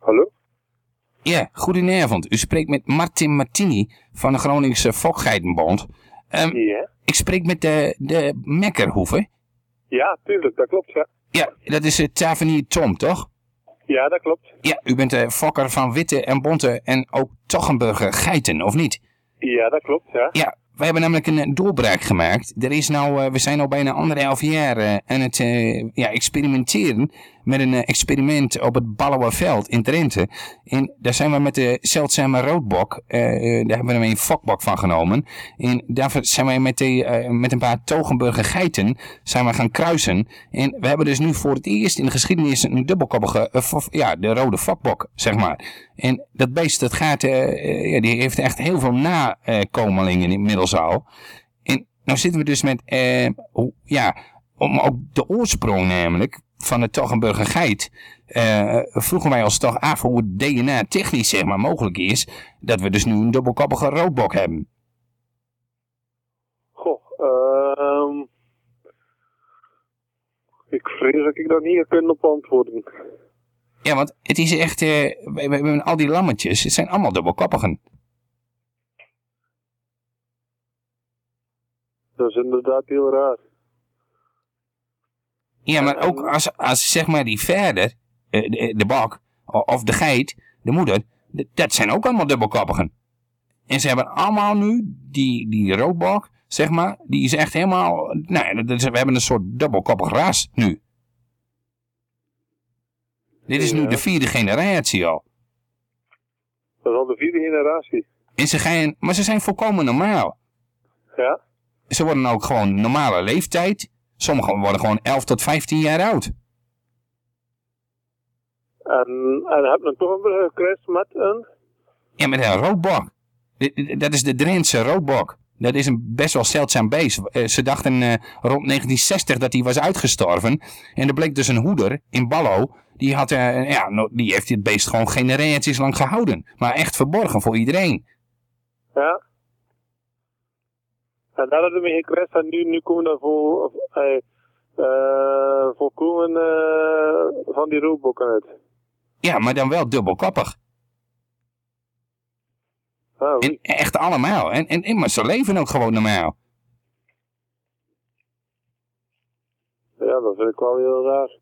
Hallo? Ja, goedenavond. U spreekt met Martin Martini van de Groningse Fokgeitenbond. Um, ja. Ik spreek met de, de Mekkerhoeve. Ja, tuurlijk, dat klopt, ja. Ja, dat is het Tavernier Tom, toch? Ja, dat klopt. Ja, u bent de fokker van Witte en Bonte en ook Toggenburger Geiten, of niet? Ja, dat klopt, ja. Ja, wij hebben namelijk een doorbraak gemaakt. Er is nou, uh, we zijn al bijna anderhalf jaar uh, aan het uh, ja, experimenteren met een experiment op het Ballouwerveld in Drenthe. En daar zijn we met de zeldzame roodbok, daar hebben we een fokbok van genomen. En daar zijn wij met, de, met een paar Togenburger geiten zijn we gaan kruisen. En we hebben dus nu voor het eerst in de geschiedenis een dubbelkoppige, ja, de rode fokbok, zeg maar. En dat beest, dat gaat, ja, die heeft echt heel veel nakomelingen inmiddels al. En nou zitten we dus met, ja, om ook de oorsprong namelijk van de Toggenburger geit. Uh, vroegen wij ons toch af hoe het DNA technisch zeg maar mogelijk is. Dat we dus nu een dubbelkoppige roodbok hebben. Goh, uh, ik vrees dat ik daar niet kan op antwoorden. Ja, want het is echt, uh, we, we hebben al die lammetjes, het zijn allemaal dubbelkoppigen. Dat is inderdaad heel raar. Ja, maar ook als, als zeg maar die verder, eh, de, de bak, of de geit, de moeder, dat zijn ook allemaal dubbelkoppigen. En ze hebben allemaal nu, die, die roodbak, zeg maar, die is echt helemaal, nou, we hebben een soort dubbelkoppig ras nu. Dit is nu de vierde generatie al. Dat is al de vierde generatie. En ze gaan, maar ze zijn volkomen normaal. Ja? Ze worden ook gewoon normale leeftijd. Sommigen worden gewoon 11 tot 15 jaar oud. En, en heb je toch een gekruist met een? Ja, met een roodbok. Dat is de Drentse roodbok. Dat is een best wel zeldzaam beest. Eh, ze dachten uh, rond 1960 dat hij was uitgestorven. En er bleek dus een hoeder in Ballo. Die, had, uh, ja, die heeft dit beest gewoon generaties lang gehouden. Maar echt verborgen voor iedereen. Ja. En daar hadden we gekregen en nu, nu komen we voor, uh, uh, voorkomen uh, van die roodbokken uit. Ja, maar dan wel dubbelkoppig. Oh, en echt allemaal. En, en, en, maar ze leven ook gewoon normaal. Ja, dat vind ik wel heel raar.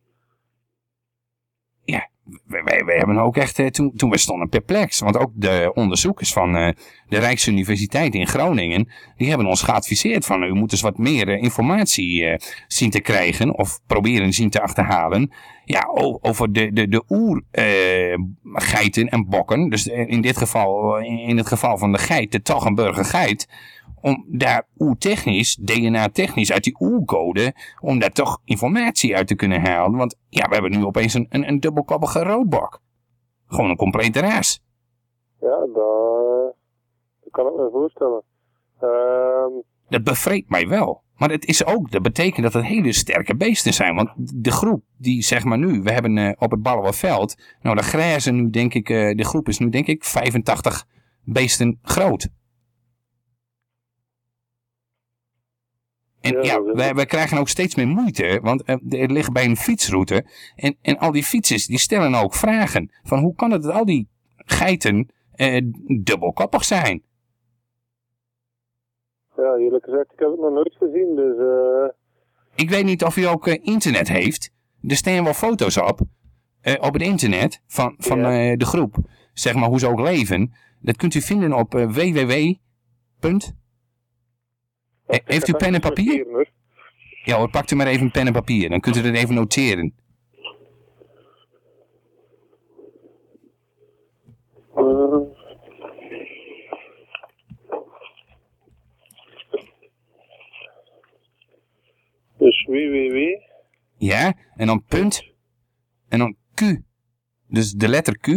Wij, hebben ook echt, eh, toen, toen we stonden perplex. Want ook de onderzoekers van uh, de Rijksuniversiteit in Groningen, die hebben ons geadviseerd van, u moet eens wat meer uh, informatie zien te krijgen, of proberen zien te achterhalen, ja, over de, de, de oergeiten en bokken. Dus in dit geval, in het geval van de geit, de Toggenburger geit, om daar oertechnisch, DNA-technisch uit die oercode, om daar toch informatie uit te kunnen halen. Want ja, we hebben nu opeens een, een, een dubbelkoppige roodbok. Gewoon een complete raas. Ja, dat, kan ik me voorstellen. Ehm, Dat bevreemdt mij wel. Maar het is ook, dat betekent dat het hele sterke beesten zijn. Want de groep die zeg maar nu, we hebben eh, op het Ballenveld, nou de grijzen nu denk ik, eh, de groep is nu denk ik 85 beesten groot. En ja, wij, wij krijgen ook steeds meer moeite, want eh, het ligt bij een fietsroute. En, en al die fietsers, die stellen ook vragen. Van hoe kan het dat al die geiten eh, dubbelkoppig zijn? ja, eerlijk gezegd, ik heb het nog nooit gezien, dus... eh Ik weet niet of u ook eh, internet heeft. Er staan wel foto's op. eh, op het internet van, van eh, de groep. Zeg maar hoe ze ook leven. Dat kunt u vinden op eh, www. Eh, heeft u pen en papier? Ja hoor, pakt u maar even pen en papier. Dan kunt u dat even noteren. eh, dus www. Ja, en dan punt. En dan Q. Dus de letter Q.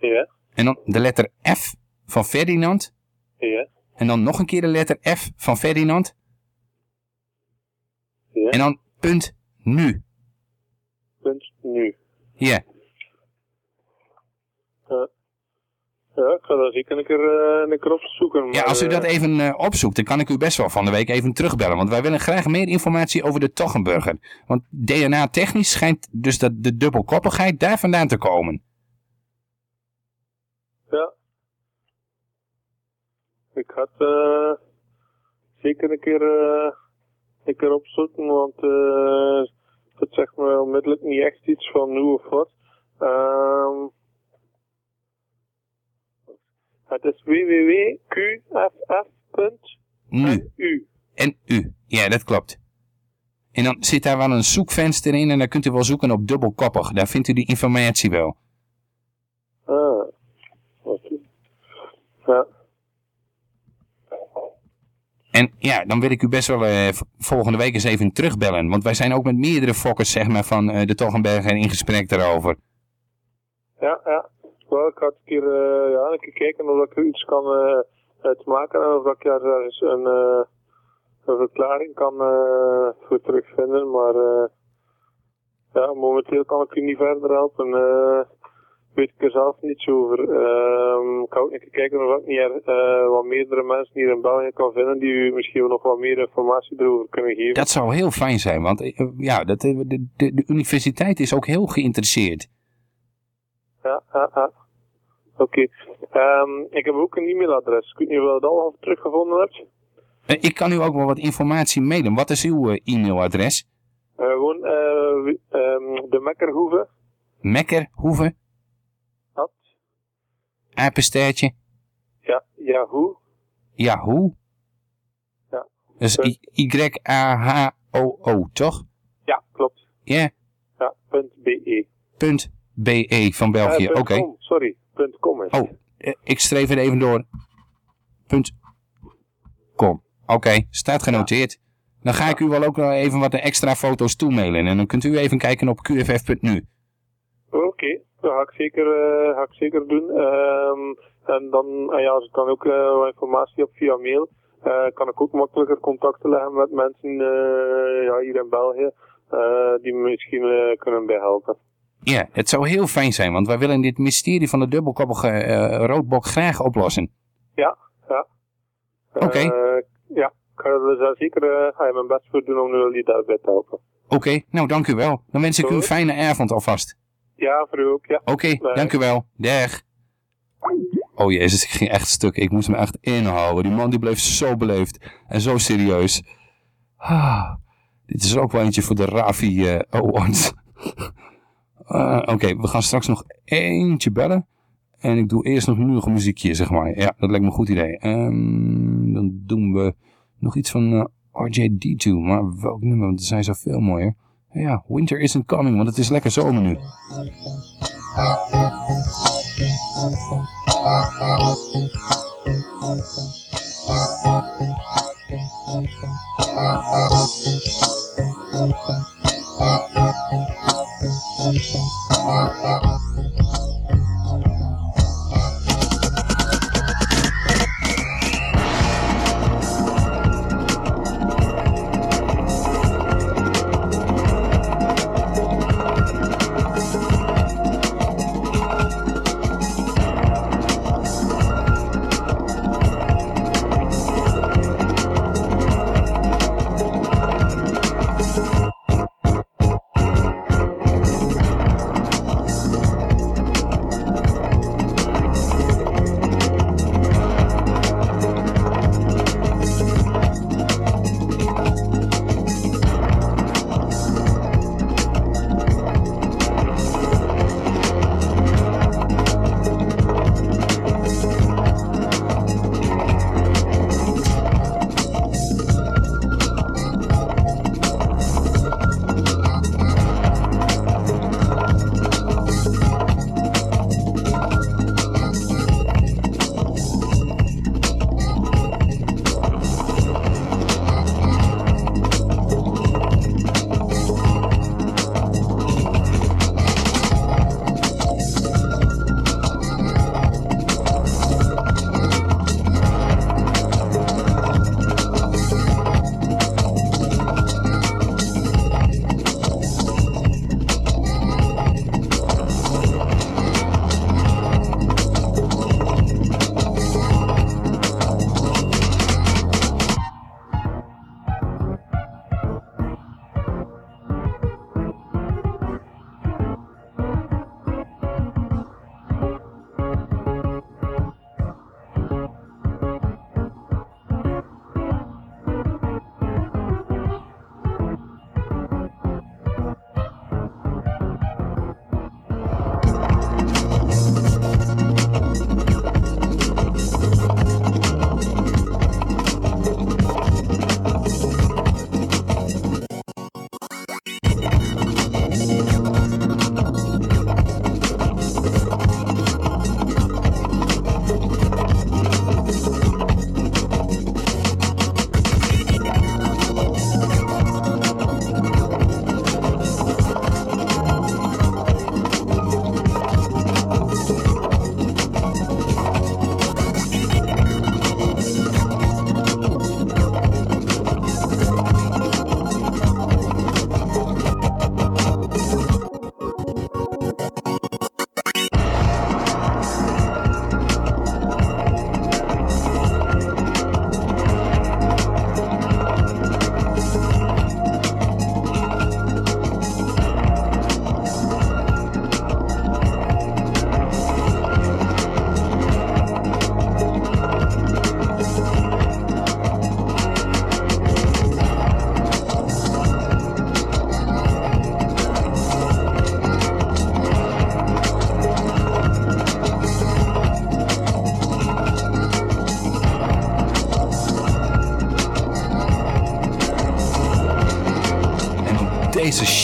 Ja, En dan de letter F van Ferdinand. ja, En dan nog een keer de letter F van Ferdinand. ja. En dan punt nu. Punt nu. Ja. Ja. Ja, ik ga dat zeker een keer, eh, een keer opzoeken. Ja, als u dat eh, even eh, opzoekt, dan kan ik u best wel van de week even terugbellen. Want wij willen graag meer informatie over de Toggenburger. Want DNA-technisch schijnt dus dat de dubbelkoppigheid daar vandaan te komen. Ja. Ik het eh, zeker een keer, eh, een keer opzoeken, want eh dat zegt me onmiddellijk niet echt iets van hoe of wat. Ehm het is www.qff.nu. Nu. En u. Ja, dat klopt. En dan zit daar wel een zoekvenster in en dan kunt u wel zoeken op dubbelkoppig. Daar vindt u die informatie wel. Ah, oké. Ja. En ja, dan wil ik u best wel eh, volgende week eens even terugbellen. Want wij zijn ook met meerdere fokkers zeg maar, van eh, de Toggenberger in gesprek daarover. Ja, ja. Wel, ik ga een keer, eh, ja, een keer kijken of ik iets kan eh uitmaken en of ik daar ergens een, eh, een verklaring kan voor terugvinden. Maar ja, momenteel kan ik u niet verder helpen. Weet ik er zelf niets over. Ehm, ik ga ook keer kijken of ik niet er, eh, wat meerdere mensen hier in België kan vinden die u misschien nog wat meer informatie erover kunnen geven. Dat zou heel fijn zijn, want eh, ja, dat, eh, de, de, de universiteit is ook heel geïnteresseerd. Ja, ja, ja. Oké. Ehm, ik heb ook een e-mailadres. Ik weet niet of je dat al teruggevonden hebt. Ik kan u ook wel wat informatie mailen. Wat is uw e-mailadres? Gewoon eh, ehm, de Mekkerhoeve. Mekkerhoeve? Apenstaartje? Ja, Yahoo. Yahoo? Ja. Dus Y-A-H-O-O, toch? Ja, klopt. Ja. Ja, punt .be. Punt BE van België, Eh, oké. sorry, punt .com is. Oh, eh, ik streef het even door. Punt com. Oké, staat genoteerd. Dan ga ik u wel ook nog even wat extra foto's toemailen. En dan kunt u even kijken op qff.nu. Oké, dat ga ik zeker, eh, ga ik zeker doen. Ehm, en dan, ah ja, als ik dan ook eh, wat informatie op via mail, eh, kan ik ook makkelijker contacten leggen met mensen eh, ja, hier in België, eh, die me misschien eh, kunnen bijhelpen. Ja, het zou heel fijn zijn, want wij willen dit mysterie van de dubbelkoppige eh, roodbok graag oplossen. Ja, ja. Oké. Eh, ja, ik ga er dus zeker eh, ga je mijn best voor doen om jullie daarbij te helpen. Oké, nou dank u wel. Dan wens ik u een fijne avond alvast. Ja, voor u ook, ja. Oké, Dag. dank u wel. Dag. Oh jezus, ik ging echt stuk. Ik moest me echt inhouden. Die man die bleef zo beleefd en zo serieus. Ah, dit is ook wel eentje voor de Ravi eh Awards. Ah, Oké, we gaan straks nog eentje bellen. En ik doe eerst nog nu nog een muziekje, zeg maar. Ja, dat lijkt me een goed idee. Ehm, dan doen we nog iets van eh, RJD2. Maar welk nummer? Want er zijn zoveel mooier. Ja, winter isn't coming, want het is lekker zomer nu.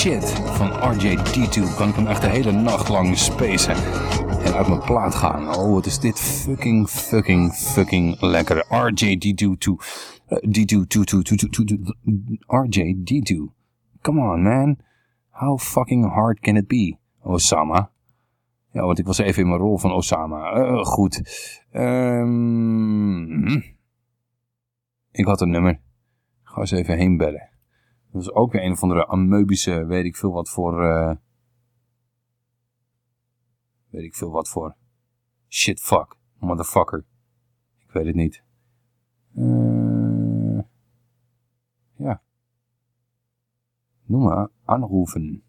Shit van RJD2 kan ik hem echt de hele nacht lang spacen. En uit mijn plaat gaan. Oh, wat is dit fucking, fucking, fucking lekker. RJD2. D2, 2, RJD2. Come on, man. How fucking hard can it be? Osama. Ja, want ik was even in mijn rol van Osama. Uh, goed. Um, ik had een nummer. Ga eens even heen bellen. Dat is ook weer een of andere ameubische, weet ik veel wat voor... Uh, weet ik veel wat voor... Shit, fuck. Motherfucker. Ik weet het niet. Uh, ja. Noem maar aanroeven.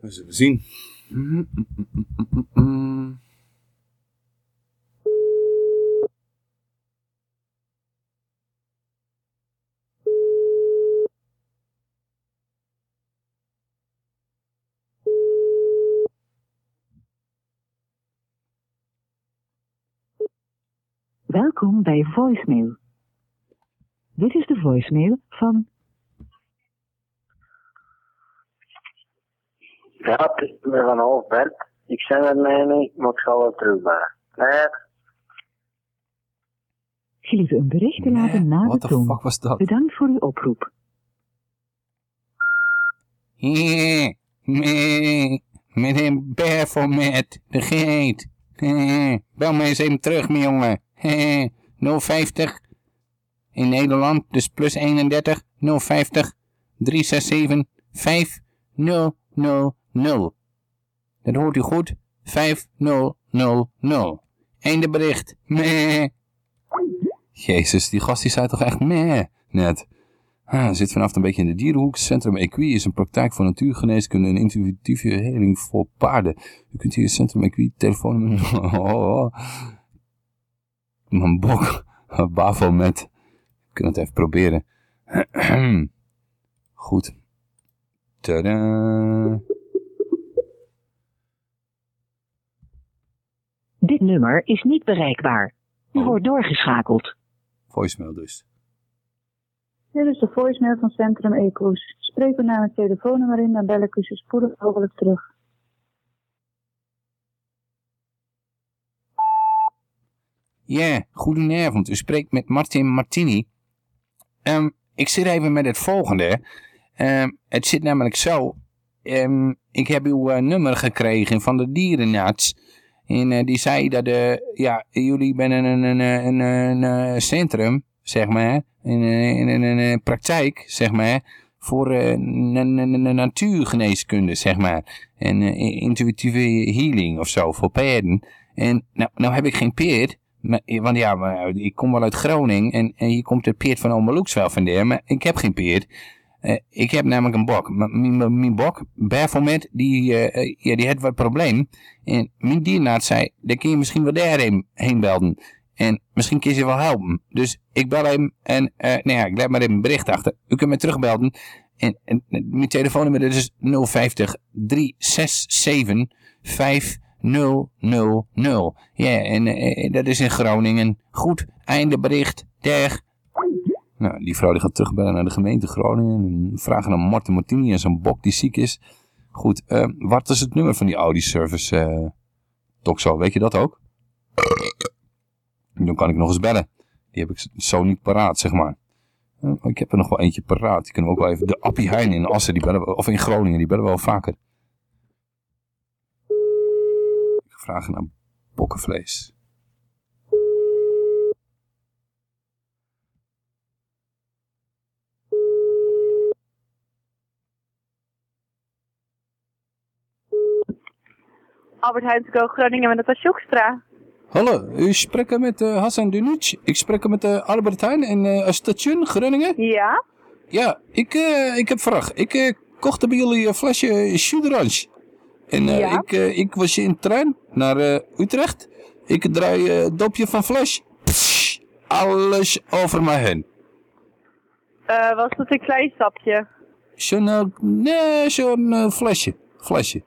We zullen zien. Welkom bij voicemail. Dit is de voicemail van Ja, het is me van half bed. Ik zijn het mij niet, maar ik zal wel terugbellen. Nee. Gelieve een bericht te laten na de toon. fuck was dat? Bedankt voor uw oproep. Hier, mee, met een Bafomet, de geet. Bel mij eens even terug, mijn jongen. 050 in Nederland, dus plus 31 050 367 5000. 0. Dat hoort u goed. 5000. Einde bericht. Meh. Jezus, die gast die zei toch echt meh net. Ah, zit vanaf een beetje in de dierenhoek. Centrum Equi is een praktijk voor natuurgeneeskunde en intuïtieve heling voor paarden. U kunt hier Centrum Equi telefoonnummer... Oh, oh, oh. Mijn bok. Bavo met. We kunnen het even proberen. Goed. Tadaa. Dit nummer is niet bereikbaar. U wordt doorgeschakeld. Voicemail dus. Dit is de voicemail van Centrum Eco's. Spreek naar het telefoonnummer in, dan bel ik u zo spoedig mogelijk terug. Ja, goedenavond. U spreekt met Martin Martini. Um, ik zit even met het volgende. Um, het zit namelijk zo. Um, ik heb uw uh, nummer gekregen van de dierenarts. En uh, die zei dat uh, ja, jullie zijn een, een, een, een, een centrum, zeg maar. Een, een, een, praktijk, zeg maar. Voor natuurgeneeskunde, zeg maar. En intuïtieve healing of zo, voor paarden. En nou, nou heb ik geen. Maar, want ja, ik kom wel uit Groningen en, en hier komt het peert van Oma Loeks wel vandaan. Maar ik heb geen peert. Uh, ik heb namelijk een bok. Mijn bok, Bafomet, die, uh, ja, die had wat probleem. En mijn diernaad zei, dan kun je misschien wel daarheen heen belden. En misschien kun je ze wel helpen. Dus ik bel hem en nou ja, ik laat maar even een bericht achter. U kunt me terugbelden. En, mijn telefoonnummer is 050 367 5000. Ja, en dat is in Groningen. Goed, einde bericht. Dag. Nou, die vrouw die gaat terugbellen naar de gemeente Groningen. En vragen naar Martin Martini en zijn bok die ziek is. Goed, uh, wat is het nummer van die Audi Service uh, Toxo? Weet je dat ook? Dan kan ik nog eens bellen. Die heb ik zo niet paraat, zeg maar. Uh, ik heb er nog wel eentje paraat. Die kunnen we ook wel even... De Appie Heijn in Assen, die bellen of in Groningen, die bellen we wel vaker. Ik vraag naar bokkenvlees. Albert Heijn Groningen met Natasja Hoekstra. Hallo, u spreekt met uh, Hassan Dunuc. Ik spreek met uh, Albert Heijn in uh, station Groningen. Ja? Ja, ik, ik heb vraag. Ik kocht bij jullie een flesje Suderange. En ja? ik, ik was in trein naar Utrecht. Ik draai een dopje van fles. Psh, alles over mij heen. was dat een klein stapje? Zo'n, nee, zo'n flesje. Flesje.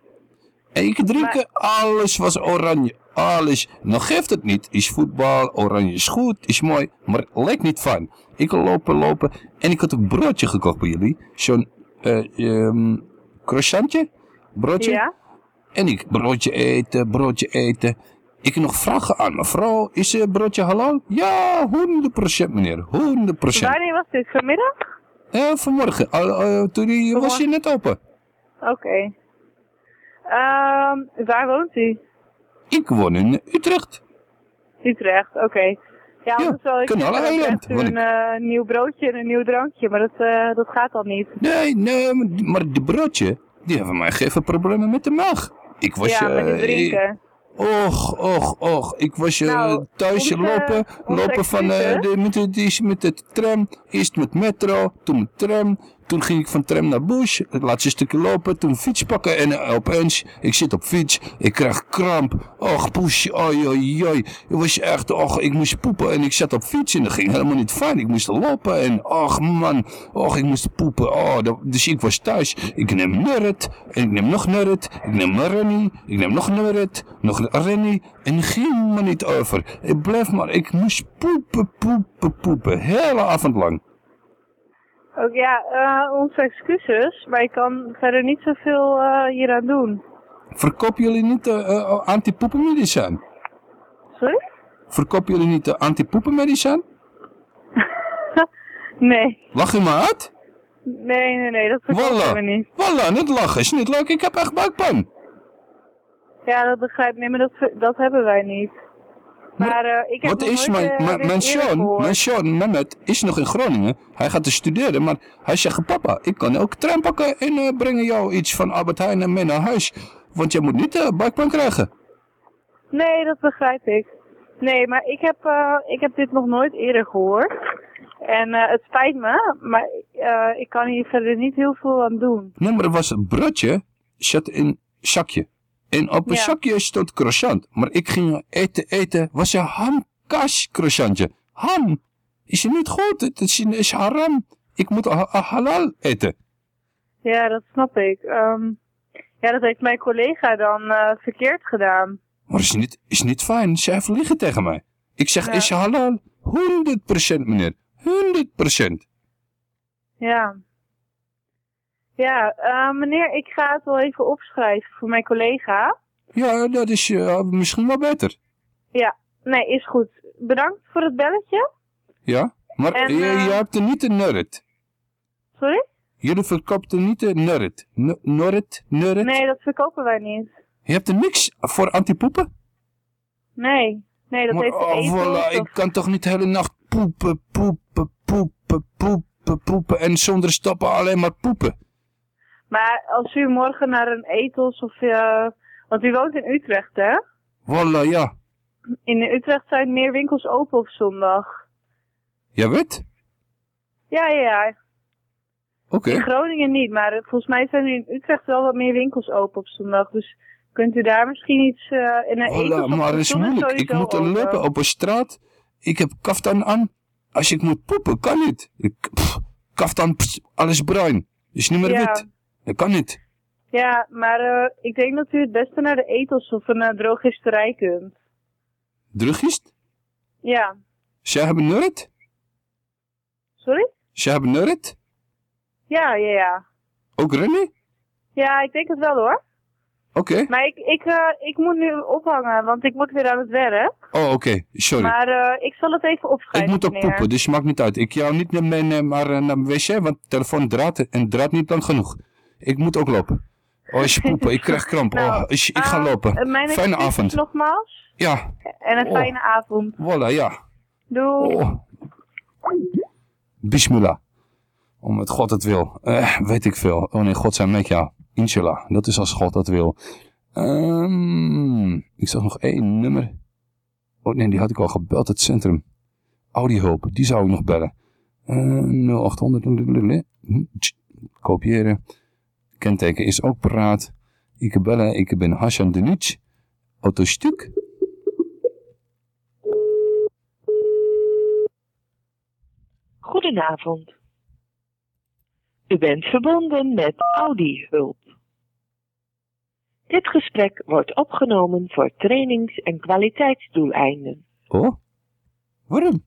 En ik drinken, alles was oranje. alles. Nog geeft het niet. Is voetbal, oranje is goed, is mooi, maar lijkt niet fijn. Ik wil lopen, lopen. En ik had een broodje gekocht bij jullie. Zo'n eh ehm, croissantje, broodje. Ja? En ik broodje eten, broodje eten. Ik nog vragen aan mevrouw, is het broodje halal? Ja, 100% meneer, 100%. Wanneer was dit? Vanmiddag? Ja, vanmorgen, al, al- toen die, was je net open. Oké. Waar woont u? Ik woon in Utrecht. Utrecht, oké. Ja, anders wel. Ik heb woon een eh, nieuw broodje en een nieuw drankje, maar dat, eh, dat gaat al niet. Nee, nee, maar, die broodje, die hebben mij gegeven problemen met de maag. Ik was... ja, met eh, het drinken. Och, och, och. Ik was je Nou, thuis onze- lopen, onze lopen van, eh, de, met, de, met de tram. Eerst met metro, toen met tram. Toen ging ik van tram naar Bush, het laatste stukje lopen, toen fiets pakken en opeens, ik zit op fiets, ik krijg kramp. Och, poes, oi, oi, oi. Het was echt, och, ik moest poepen en ik zat op fiets en dat ging helemaal niet fijn. Ik moest lopen en, och man, och, ik moest poepen. Oh, dat- dus ik was thuis, ik neem Nurret, en ik neem nog Nurret, ik neem Rennie, ik neem nog Nurret, nog Rennie. En ging me niet over. Ik bleef maar, ik moest poepen, poepen, poepen, hele avond lang. Ook ja, eh, onze excuses, maar ik kan verder niet zoveel eh hieraan doen. Verkopen jullie niet uh, uh, antipoepenmedicijn? Sorry? Verkopen jullie niet uh, antipoepenmedicijn? Nee. Lach je me uit? Nee, nee, nee, dat verkopen we niet. Voilà, niet lachen is niet leuk, ik heb echt buikpijn. Ja, dat begrijp ik. Nee, maar dat, dat hebben wij niet. Maar uh, ik heb Wat is mijn, uh, mijn, mijn zoon, mijn zoon Mehmet is nog in Groningen. Hij gaat er studeren, maar hij zegt, papa, ik kan ook tram pakken en uh, brengen jou iets van Albert Heijn en mee naar huis. Want jij moet niet uh, buikpijn krijgen. Nee, dat begrijp ik. Nee, maar ik heb, uh, ik heb dit nog nooit eerder gehoord. En uh, het spijt me, maar uh, ik kan hier verder niet heel veel aan doen. Nee, maar er was een broodje, zat in een zakje. En op een Ja. zakje stond croissant. Maar ik ging eten, eten, was een hamkaas croissantje. Ham, is niet goed, het is, is haram. Ik moet ha halal eten. Ja, dat snap ik. Um, ja, dat heeft mijn collega dan uh, verkeerd gedaan. Maar is niet, is niet fijn, zij liggen tegen mij. Ik zeg, Ja. is halal? 100% meneer, 100%. Ja. Ja, uh, meneer, ik ga het wel even opschrijven voor mijn collega. Ja, dat is uh, misschien wel beter. Ja, nee, is goed. Bedankt voor het belletje. Ja, maar En, je, je hebt er niet een nurret. Sorry? Jullie verkopen er niet een nurret. N- nurret. Nee, dat verkopen wij niet. Je hebt er niks voor antipoepen? Nee, nee, dat Maar, heeft oh, voilà, ik kan toch niet de hele nacht poepen, poepen, poepen, poepen, poepen en zonder stoppen alleen maar poepen. Maar als u morgen naar een etels of... Uh, want u woont in Utrecht, hè? Voilà, ja. In Utrecht zijn meer winkels open op zondag. Jij weet? Ja, ja, ja. Oké. In Groningen niet, maar eh, volgens mij zijn er in Utrecht wel wat meer winkels open op zondag. Dus kunt u daar misschien iets uh, in een of maar het is moeilijk. Ik moet er open. lopen op een straat. Ik heb kaftan aan. Als ik moet poepen, kan niet. Ik, pff, kaftan, alles bruin. Is niet meer Ja. wit. Dat kan niet. Ja, maar uh, ik denk dat u het beste naar de etels of een uh, drogisterij kunt. Drugist? Ja. Zij hebben nurret? Sorry? Zij hebben nurret? Ja, ja, ja. Ook René? Ja, ik denk het wel hoor. Oké. Okay. Maar ik, ik, uh, ik moet nu ophangen, want ik moet weer aan het werk. Oh, oké. Okay. Sorry. Maar uh, ik zal het even opschrijven. Ik moet ook poepen, dus maakt niet uit. Ik jou niet meenemen maar naar mijn wc, want de telefoon draait en draait niet lang genoeg. Ik moet ook lopen. Oh, is poepen. ik krijg kramp. nou, oh, is, ik ga lopen. Mijn fijne avond. nogmaals. Ja. En een oh. fijne avond. Voilà, ja. Doei. Oh. Bismillah. Om het God het wil. Uh, weet ik veel. Oh nee, God zijn met jou. Inshallah. Dat is als God dat wil. Um, ik zag nog één nummer. Oh nee, die had ik al gebeld. Het centrum. Audihulp. Die zou ik nog bellen. Uh, 0800. Kopiëren. Kenteken is ook paraat. Ik bellen. Ik ben Hassan Denic. Autostuk. Goedenavond. U bent verbonden met Audi Hulp. Dit gesprek wordt opgenomen voor trainings- en kwaliteitsdoeleinden. Oh? Waarom?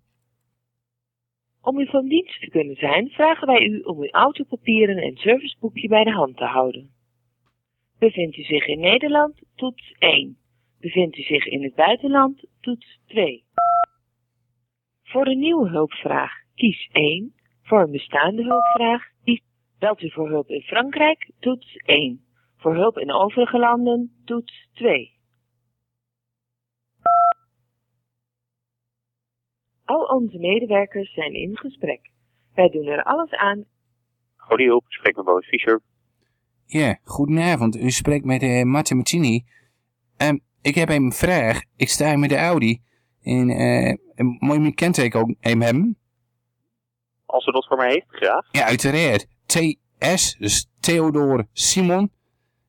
Om u van dienst te kunnen zijn, vragen wij u om uw autopapieren en serviceboekje bij de hand te houden. Bevindt u zich in Nederland, toets 1. Bevindt u zich in het buitenland, toets 2. Voor een nieuwe hulpvraag, kies 1. Voor een bestaande hulpvraag, kies... Belt u voor hulp in Frankrijk, toets 1. Voor hulp in overige landen, toets 2. Al onze medewerkers zijn in gesprek. Wij doen er alles aan. Goeie hulp, spreek met Boris Fischer. Ja, goedenavond. U spreekt met uh, Martin Martini. Um, ik heb een vraag. Ik sta hier met de Audi. En uh, je mijn kenteken ook hebben? Als u dat voor mij heeft, graag. Ja, uiteraard. TS, dus Theodor Simon.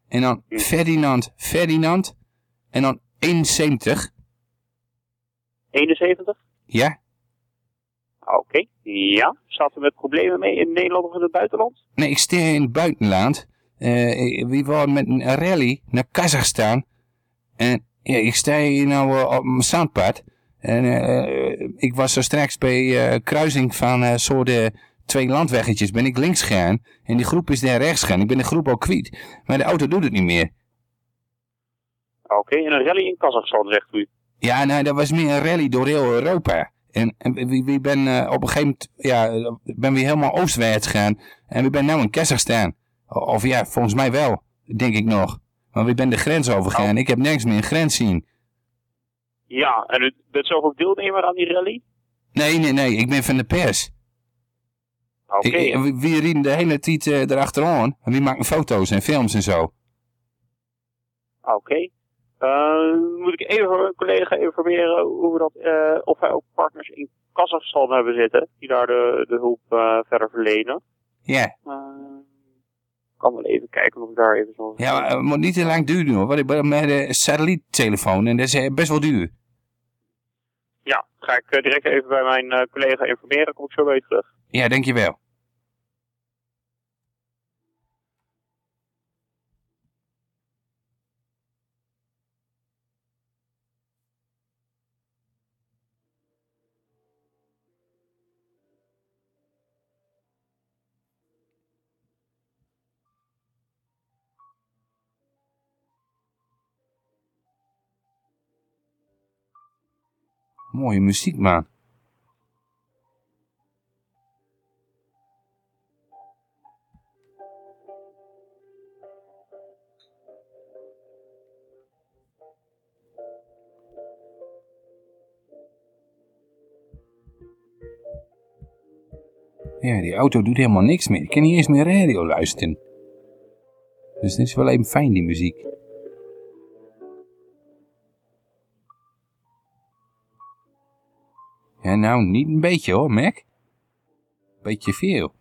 En dan Hm. Ferdinand Ferdinand. En dan 71. 71? Ja? Oké, ja. U met problemen mee in Nederland of in het buitenland? Nee, ik sta in het buitenland. Eh, we waren met een rally naar Kazachstan. En ja, ik sta hier nou eh, op mijn zandpad. En eh, ik was zo straks bij kruising van zo de twee landweggetjes. Ben ik links gegaan. En die groep is daar rechts gegaan. Ik ben de groep al kwijt. Maar de auto doet het niet meer. Oké, en een rally in Kazachstan, zegt u. Ja, nou, dat was meer een rally door heel Europa. En, en we ben eh, op een gegeven moment, ja, ben we helemaal oostwaarts gegaan. En we ben nu in Kazachstan. Of ja, volgens mij wel, denk ik nog. Maar we ben de grens overgegaan. Ik heb nergens meer een grens zien. Ja, en u bent zelf ook deelnemer aan die rally? Nee, nee, nee, ik ben van de pers. Oké. We, we rieden de hele tijd eh, erachteraan. En we maken foto's en films en zo. Oké. Moet ik even een collega informeren hoe dat, eh, of wij ook partners in Kazachstan hebben zitten, die daar de, de hulp eh, verder verlenen. Ja, Eh, ik kan wel even kijken of ik daar even zo... ja maar het moet niet te lang duren hoor. Want ik ben met een satelliettelefoon en dat is eh, best wel duur. Ja, ga ik eh, direct even bij mijn eh, collega informeren, kom ik zo bij je terug. Ja, dankjewel. Mooie muziek, man. Ja, die auto doet helemaal niks meer. Ik kan niet eens meer radio luisteren. Dus dit is wel even fijn, die muziek. Ja, nou, niet een beetje hoor, Mac. Beetje veel.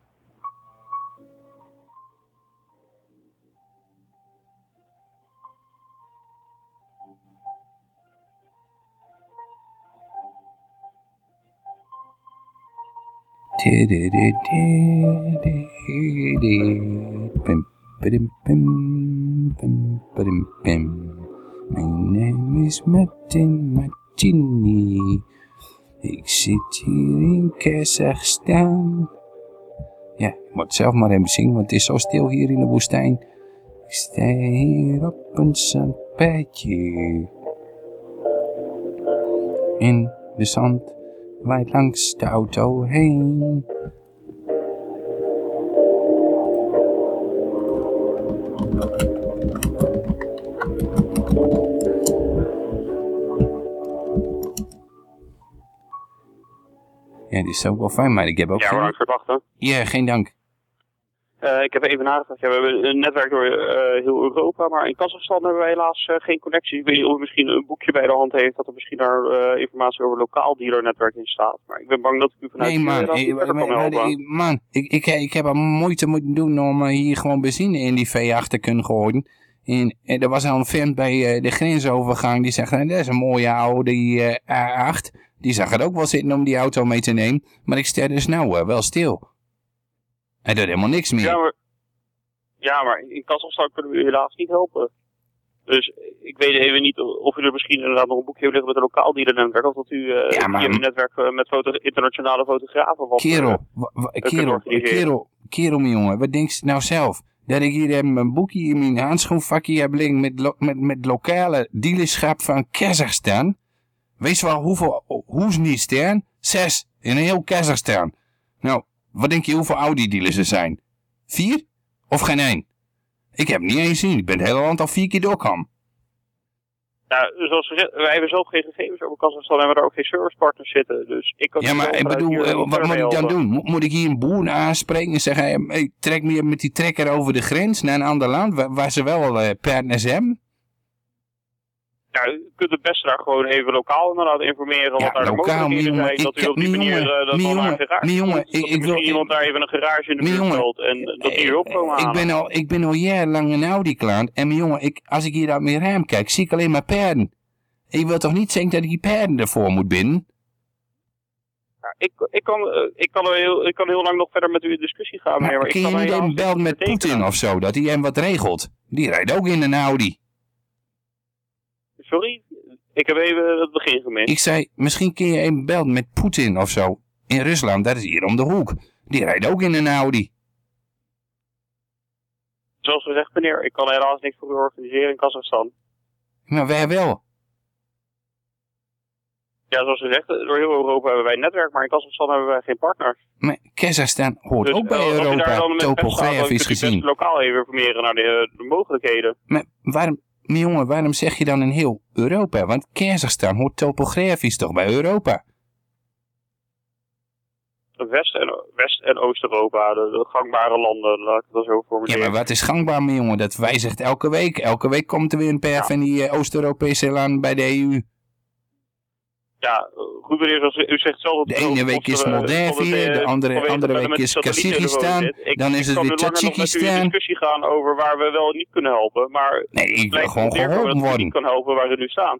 My name is Martin Martini. Ik zit hier in Kazachstan. Ja, ik moet zelf maar even zingen, want het is zo stil hier in de woestijn. Ik sta hier op een zandpadje. In de zand waait langs de auto heen. Ja, dit is ook wel fijn, maar ik heb ook Ja, geen... het wachten. Ja, geen dank. Eh, ik heb even nagedacht. Ja, we hebben een netwerk door eh, heel Europa, maar in Kazachstan hebben wij helaas eh, geen connectie. Ik weet niet of u misschien een boekje bij de hand heeft dat er misschien daar informatie over lokaal dealernetwerk in staat. Maar ik ben bang dat ik u vanuit Nee, man, Nederland ik, ik- man ik, ik, ik heb al moeite moeten doen om hier gewoon benzine in die V8 te kunnen gooien. En, en er was al een vent bij de grensovergang die zegt, nou, dat is een mooie oude eh, A8. Die zag het ook wel zitten om die auto mee te nemen. Maar ik sta dus nou eh, wel stil. Hij doet helemaal niks meer. Ja, maar, ja, maar in Kazachstan kunnen we u helaas niet helpen. Dus ik weet even niet of u er misschien inderdaad nog een boekje liggen met een lokaal dealernetwerk. Of dat u uh, Ja, maar- een netwerk eh, met foto internationale fotografen wat... Kerel, kunt kerel, kerel, kerel, mijn jongen, wat denk je nou zelf? Dat ik hier heb een boekje in mijn handschoenvakje heb liggen met, lo- met, met lokale dealerschap van Kazachstan. Weet je wel hoeveel hoes niet staan? Zes in heel Kazachstan. Nou, wat denk je hoeveel Audi dealers er zijn? Vier? Of geen één? Ik heb niet eens gezien. Ik ben het hele land al vier keer doorkam. Nou, zoals gezegd, wij hebben zelf geen gegevens over Kazachstan en we hebben daar ook geen servicepartners zitten. Dus ik kan Ja, maar ik bedoel, eh, wat moet ik dan doen? Moet, moet ik hier een boer aanspreken en zeggen, hey, trek me met die trekker over de grens naar een ander land, waar, waar ze wel eh partners hebben? Nou, u kunt het beste daar gewoon even lokaal inderdaad informeren wat daar de lokaal, mogelijkheden mijn zijn. Dat ik- u op die manier eh, dat dan naar een garage jongen, ik- ik wil- iemand daar even een garage in de buurt stelt en dat die hulp komen Ik ben al, ik ben al jarenlang een Audi-klant en mijn jongen, ik, als ik hier uit mijn raam kijk, zie ik alleen maar paarden. Ik wil toch niet zeggen dat ik die paarden ervoor moet binden? Ja, ik, ik, kan, eh, ik, kan heel, ik kan heel lang nog verder met u in discussie gaan, Maar maar ik kun je niet even bellen met Poetin of zo, dat hij hem wat regelt? Die rijdt ook in een Audi. Sorry, ik heb even het begin gemist. Ik zei, misschien kun je even bellen met Poetin of zo. In Rusland, dat is hier om de hoek. Die rijdt ook in een Audi. Zoals gezegd, meneer, ik kan helaas niks voor u organiseren in Kazachstan. Maar wij wel. Ja, zoals gezegd, door heel Europa hebben wij een netwerk, maar in Kazachstan hebben wij geen partners. Maar Kazachstan hoort Dus, ook bij eh, Europa, topografisch kunt gezien. lokaal even informeren naar de, de mogelijkheden. Maar waarom, mijn jongen, waarom zeg je dan in heel Europa? Want Kazachstan hoort topografisch toch bij Europa? West- en, West- en Oost-Europa, de, de gangbare landen, laat ik het dan zo Ja, formuleren. maar wat is gangbaar, mijn jongen? Dat wijzigt elke week. Elke week komt er weer een paar van die eh, Oost-Europese landen bij de EU. Ja, zoals u zegt zelf... dat De ene week is eh, Moldavië, eh, de andere, andere week is Kazachstan. Ik- dan is ik het weer nu langer nog met u in Tajikistan. discussie gaan over waar we wel niet kunnen helpen, maar... Nee, ik wil gewoon geholpen worden. niet kan helpen waar we nu staan.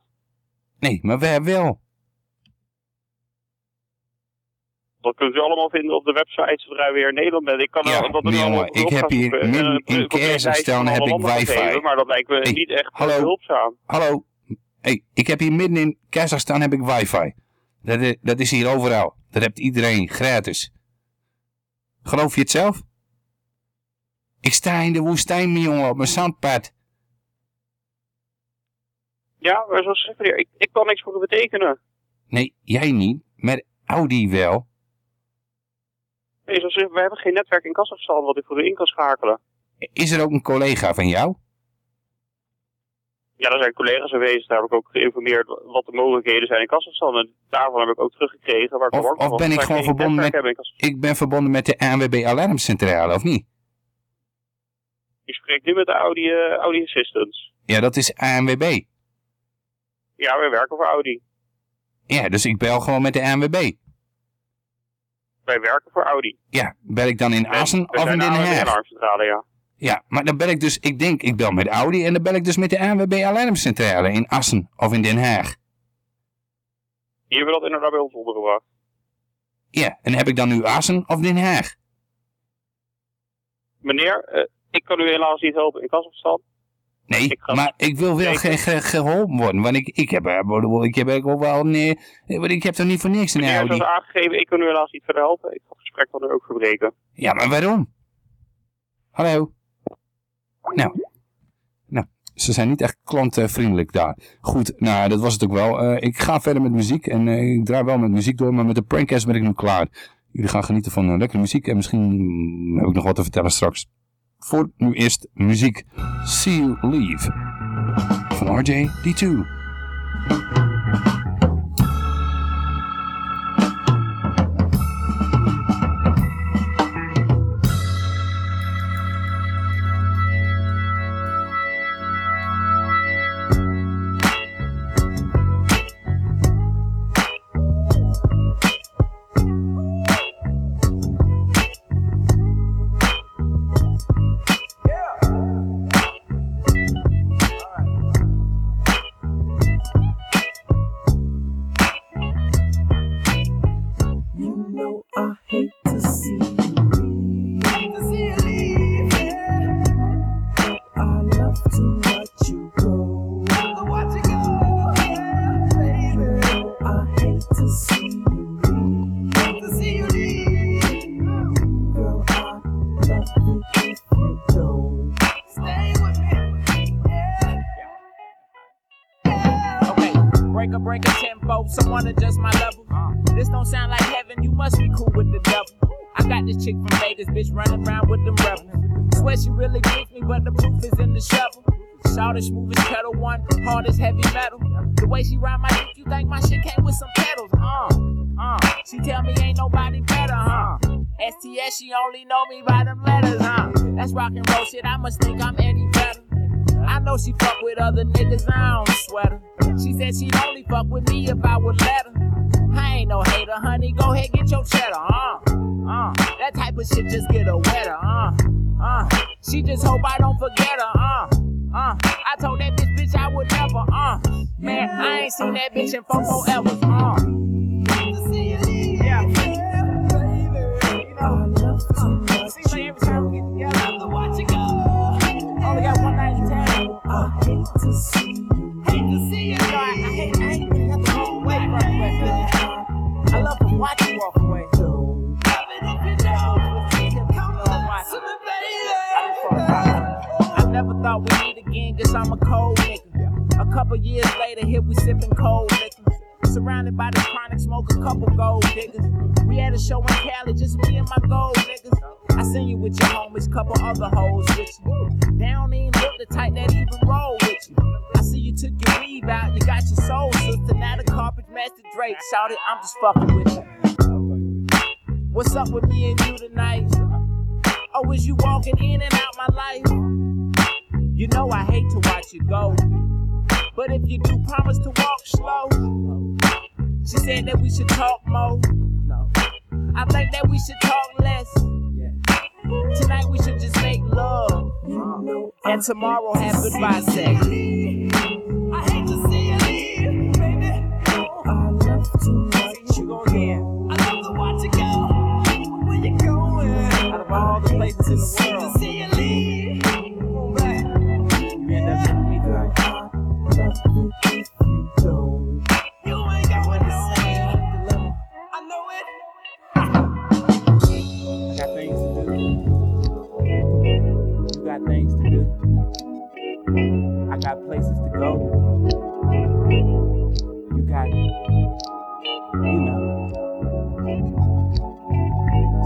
Nee, maar wij wel. Dat kunt u allemaal vinden op de website zodra u weer in Nederland bent. Ik kan Ja, wel- dat wel jongen, ik heb hier een in Kazachstan heb ik wifi. Maar dat lijkt me niet echt hallo. hulpzaam. Hallo. Hey, ik heb hier midden in Kazachstan heb ik wifi. Dat is, dat is hier overal. Dat hebt iedereen gratis. Geloof je het zelf? Ik sta in de woestijn, mijn jongen, op mijn zandpad. Ja, maar zoals meneer, ik, ik kan niks voor u betekenen. Nee, jij niet, maar Audi wel. Nee, zoals we hebben geen netwerk in Kazachstan wat ik voor u in kan schakelen. Is er ook een collega van jou? Ja, daar zijn collega's geweest. Daar heb ik ook geïnformeerd wat de mogelijkheden zijn in Kazachstan. En daarvan heb ik ook teruggekregen waar ik Of, of ben ik gewoon verbonden met... Ik ben verbonden met de ANWB Alarmcentrale, of niet? Je spreekt nu met de Audi, eh, Audi Assistants. Ja, dat is ANWB. Ja, wij werken voor Audi. Ja, dus ik bel gewoon met de ANWB. Wij werken voor Audi. Ja, bel ik dan in Assen of in de Den ANWB Haag? alarmcentrale, ja. Ja, maar dan bel ik dus, ik denk, ik bel met Audi en dan bel ik dus met de ANWB Alarmcentrale in Assen of in Den Haag. Hier we dat inderdaad bij ons ondergebracht. Ja, en heb ik dan nu Assen of Den Haag? Meneer, eh, ik kan u helaas niet helpen in Kazachstan. Nee, maar ik wil wel ge ge geholpen worden, want ik, ik heb, eh, ik heb ook wel want ik heb toch niet voor niks Meneer, Audi. zoals aangegeven, ik kan u helaas niet verder helpen. Ik ga het gesprek dan ook verbreken. Ja, maar waarom? Hallo? Nou, nou, ze zijn niet echt klantvriendelijk daar. Goed, nou, dat was het ook wel. Eh, ik ga verder met muziek en eh, ik draai wel met muziek door, maar met de prankcast ben ik nu klaar. Jullie gaan genieten van eh, lekkere muziek en misschien mm, heb ik nog wat te vertellen straks. Voor nu eerst muziek. See You Leave van RJ D2.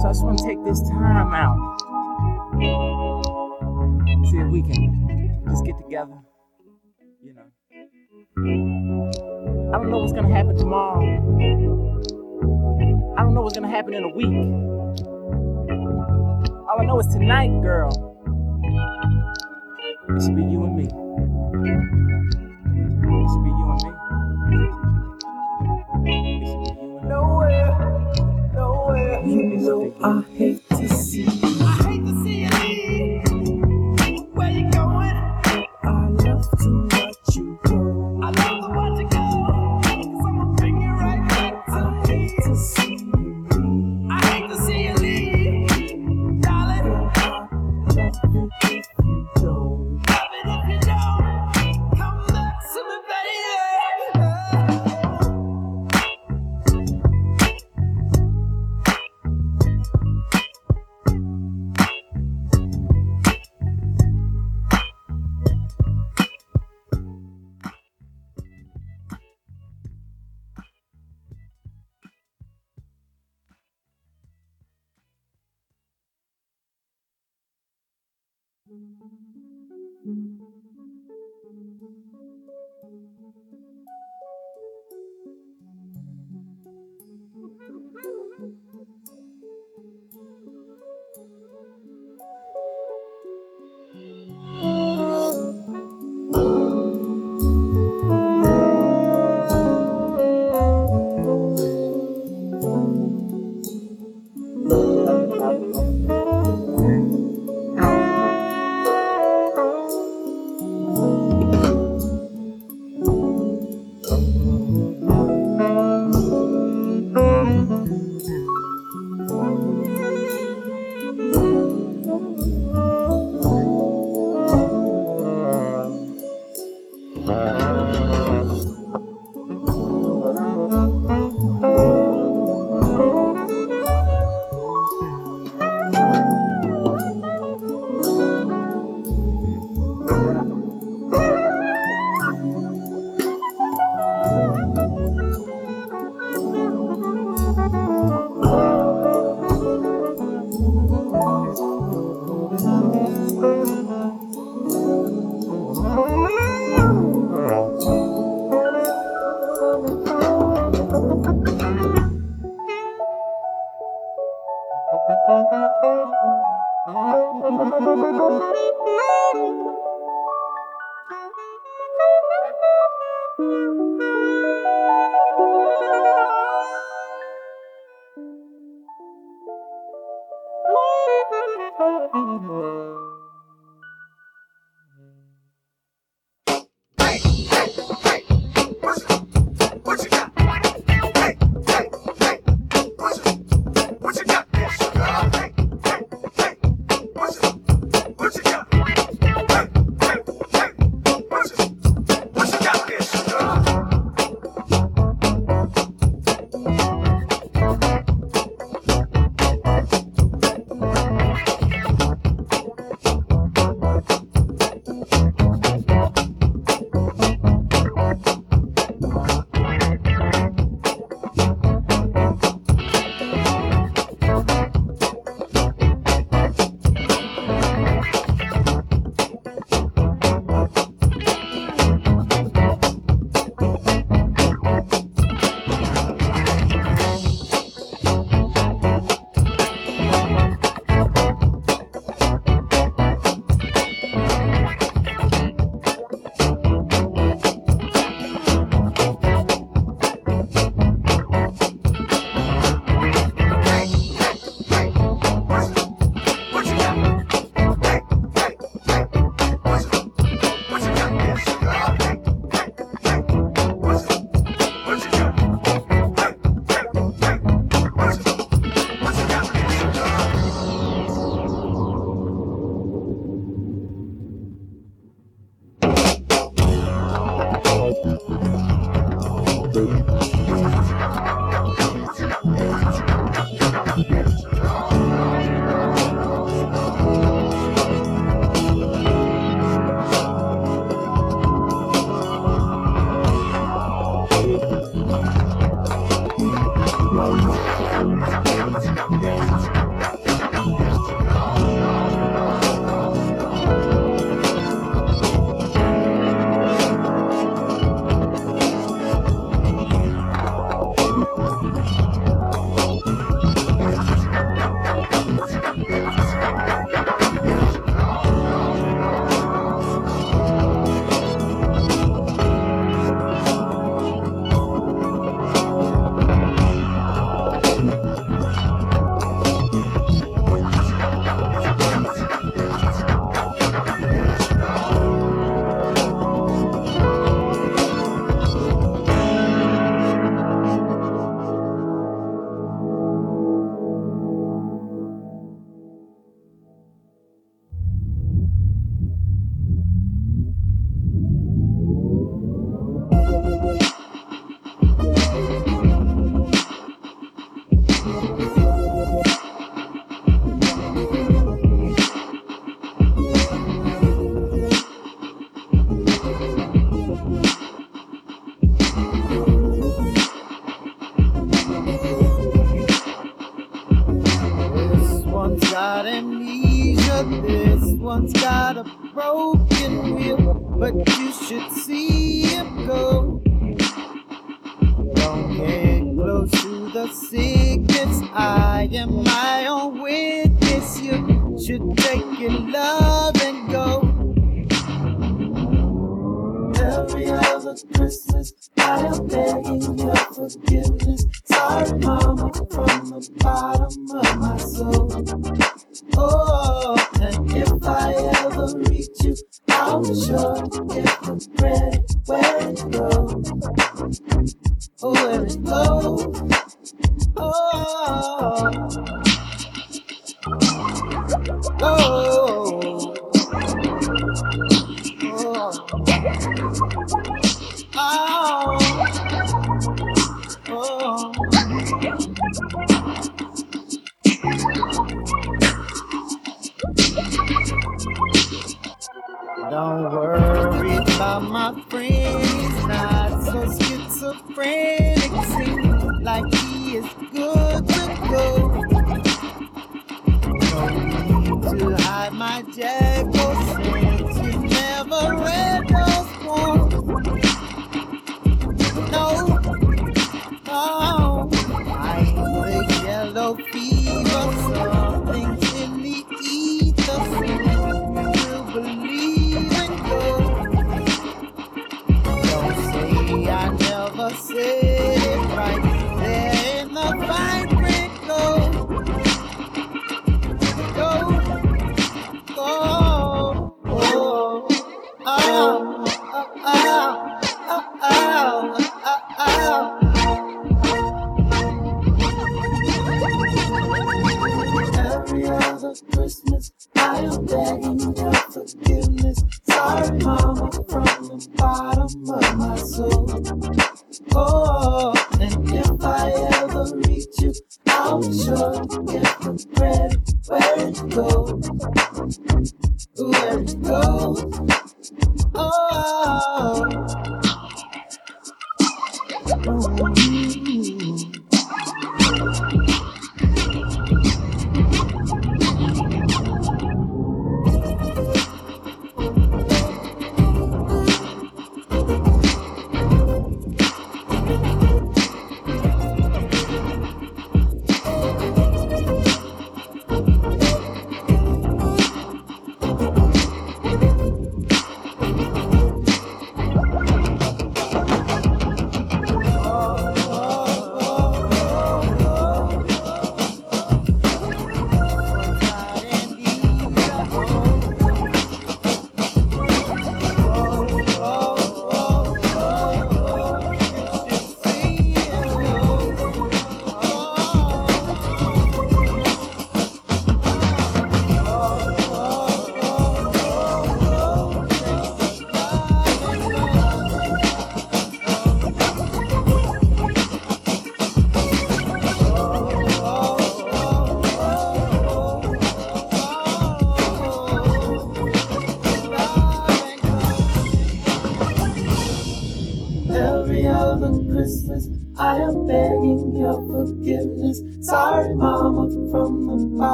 So I just want to take this time out. See if we can just get together. You know. I don't know what's gonna happen tomorrow. I don't know what's gonna happen in a week. All I know is tonight, girl. It should be you and me.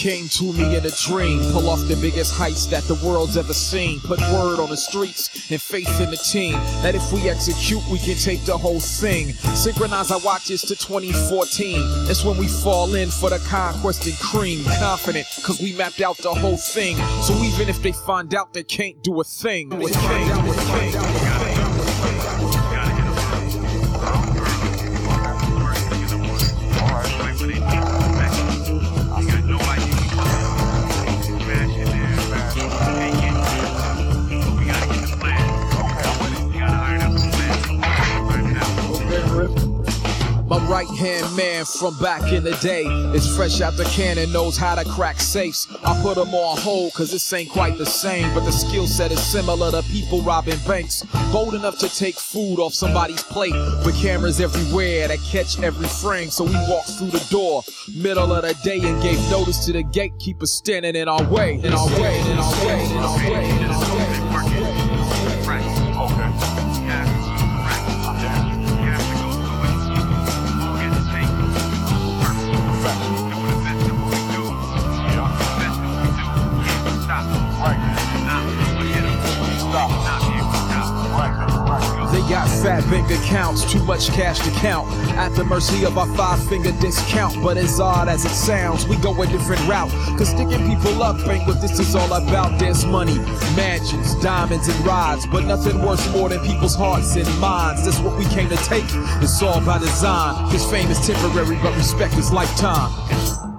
Came to me in a dream. Pull off the biggest heist that the world's ever seen. Put word on the streets and faith in the team. That if we execute, we can take the whole thing. Synchronize our watches to 2014. That's when we fall in for the conquest and cream. Confident, cause we mapped out the whole thing. So even if they find out, they can't. Do a thing, do a thing. Hand man from back in the day is fresh out the cannon, knows how to crack safes. I put him on hold cause this ain't quite the same, but the skill set is similar to people robbing banks. Bold enough to take food off somebody's plate with cameras everywhere that catch every frame. So we walked through the door, middle of the day, and gave notice to the gatekeeper standing in our way, in our way, in our way, in our way, in our way. Fat bank accounts, too much cash to count. At the mercy of our five finger discount. But as odd as it sounds, we go a different route. Cause sticking people up ain't what this is all about. There's money, mansions, diamonds, and rides. But nothing worth more than people's hearts and minds. That's what we came to take. It's all by design. Cause fame is temporary, but respect is lifetime.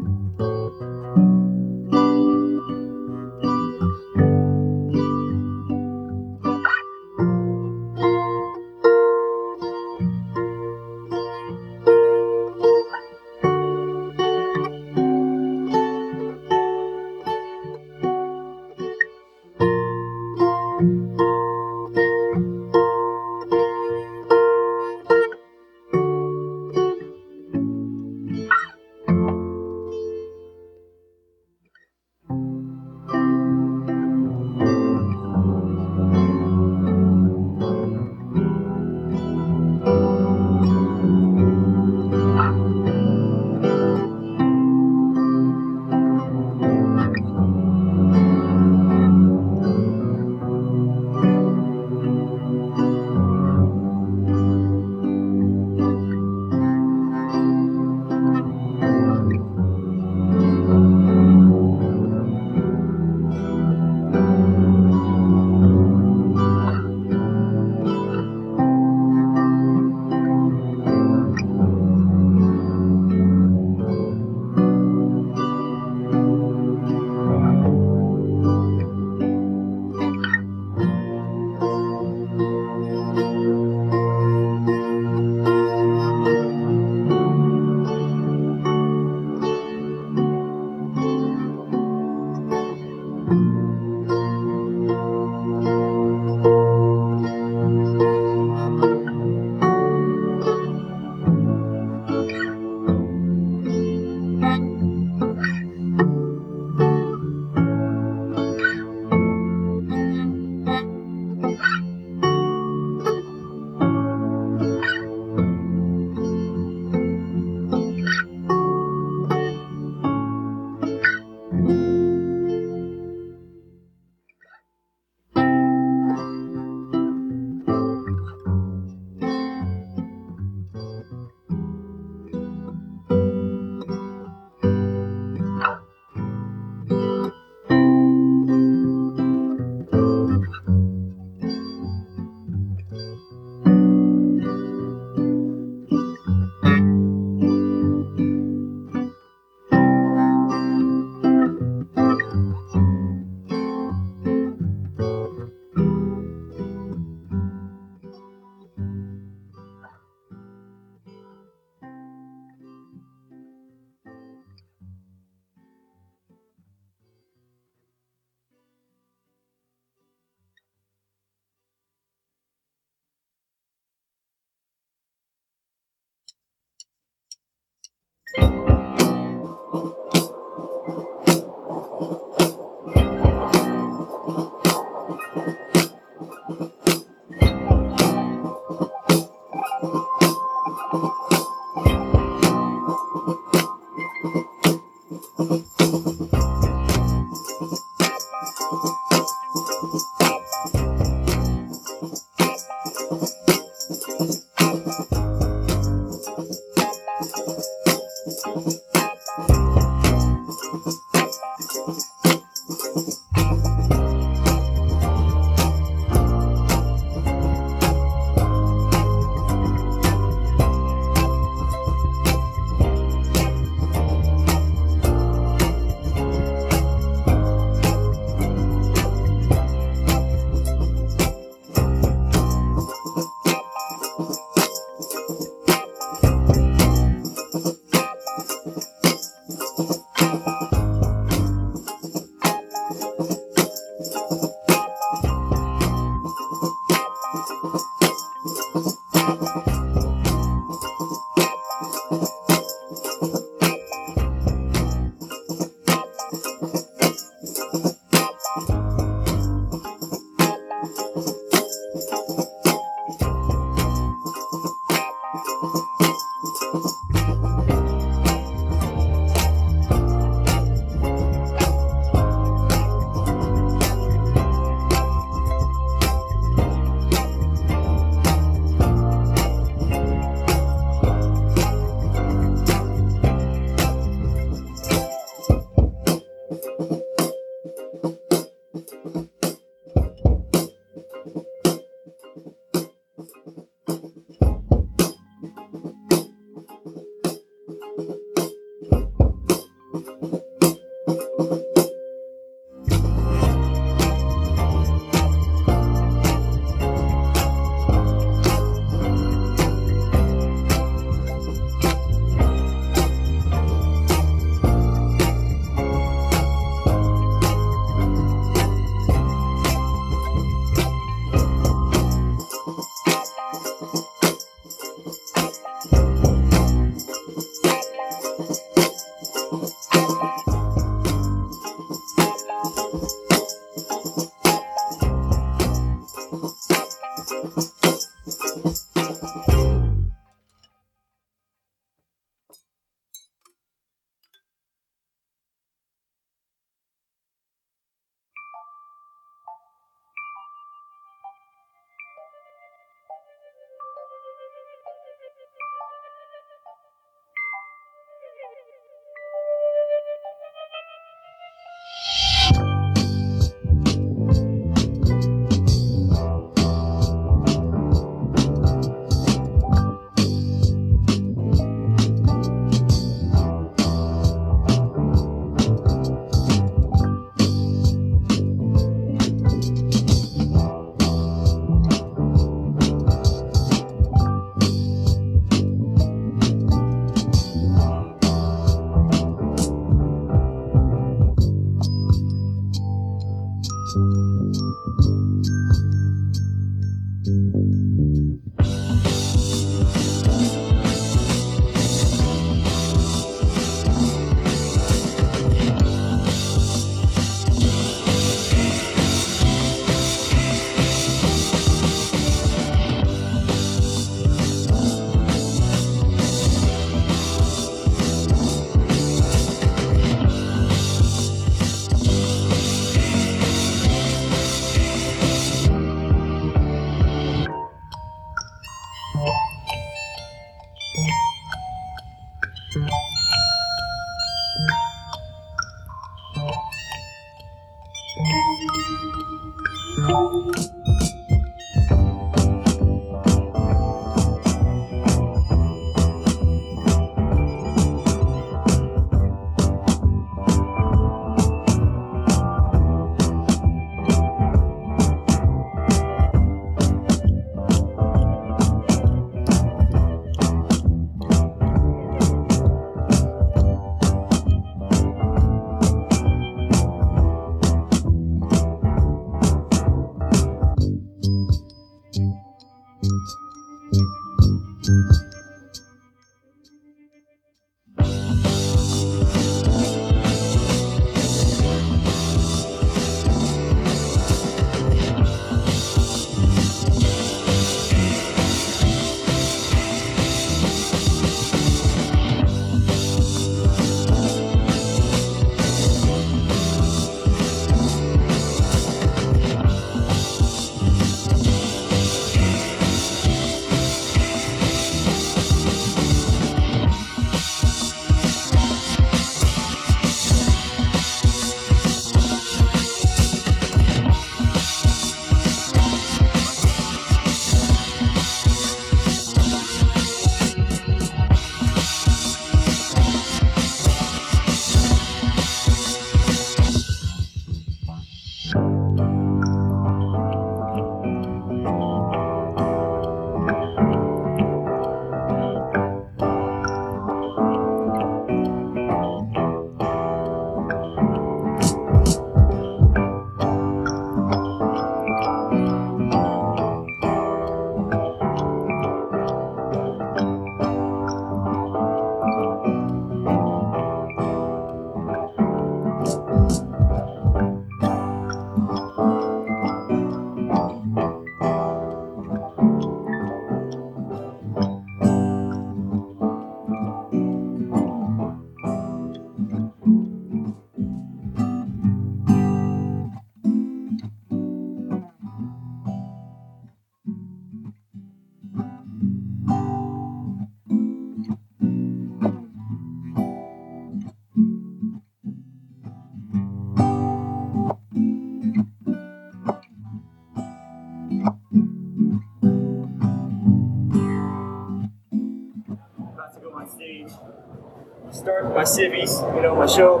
You know, my show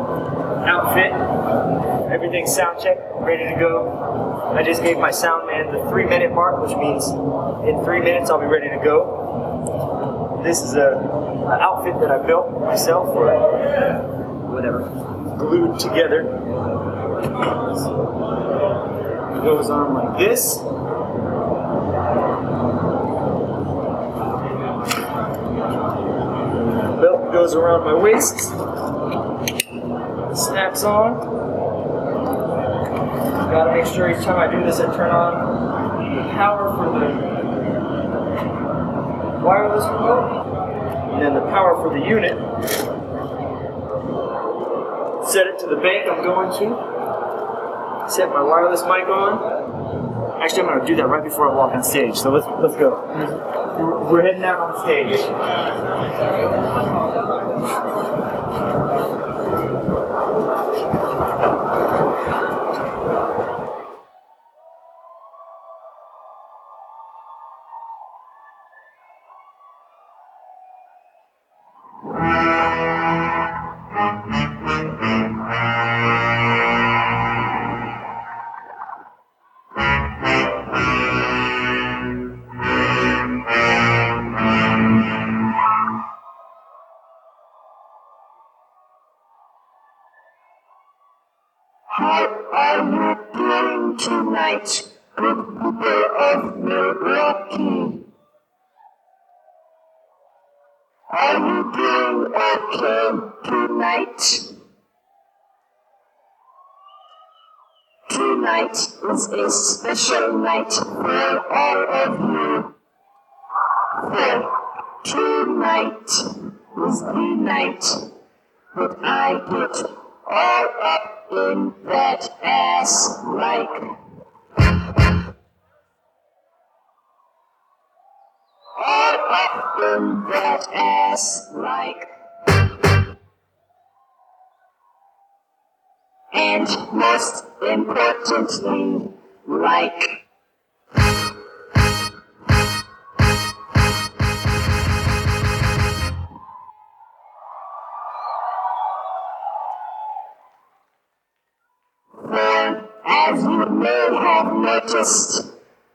outfit. everything sound check, ready to go. I just gave my sound man the three minute mark, which means in three minutes I'll be ready to go. This is a outfit that I built myself or whatever, glued together. It goes on like this. Belt goes around my waist, snaps on, Gotta make sure each time I do this, I turn on the power for the wireless remote, and then the power for the unit. Set it to the bank I'm going to. Set my wireless mic on. Actually, I'm gonna do that right before I walk on stage. So let's let's go. We're heading out on stage. Is a special night for all of you. For tonight is the night that I get all up in that ass like all up in that ass like and most importantly like as you may have noticed,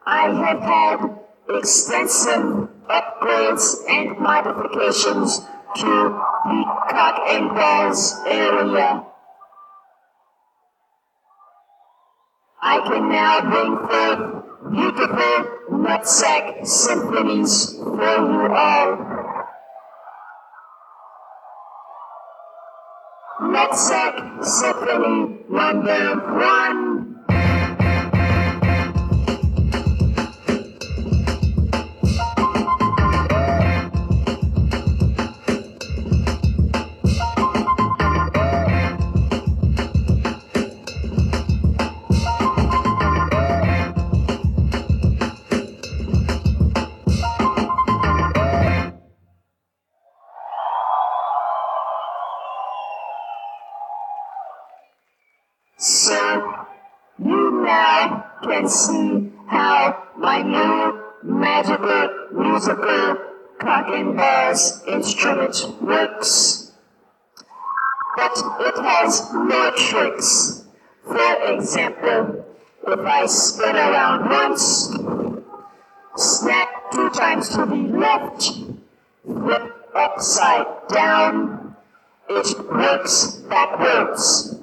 I have had extensive upgrades and modifications to the cock and balls area. I can now bring forth beautiful nutsack symphonies for you all. Nutsack Symphony number one. See how my new magical musical cock and balls instrument works. But it has no tricks. For example, if I spin around once, snap two times to the left, flip upside down, it works backwards.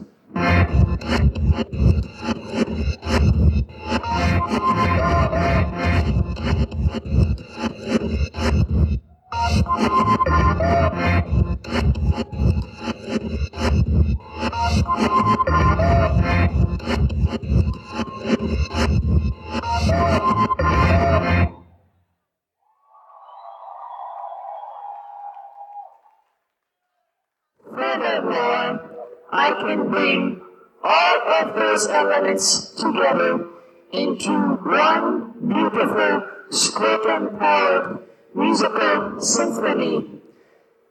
I can bring all of those elements together into one beautiful scrotum powered musical symphony,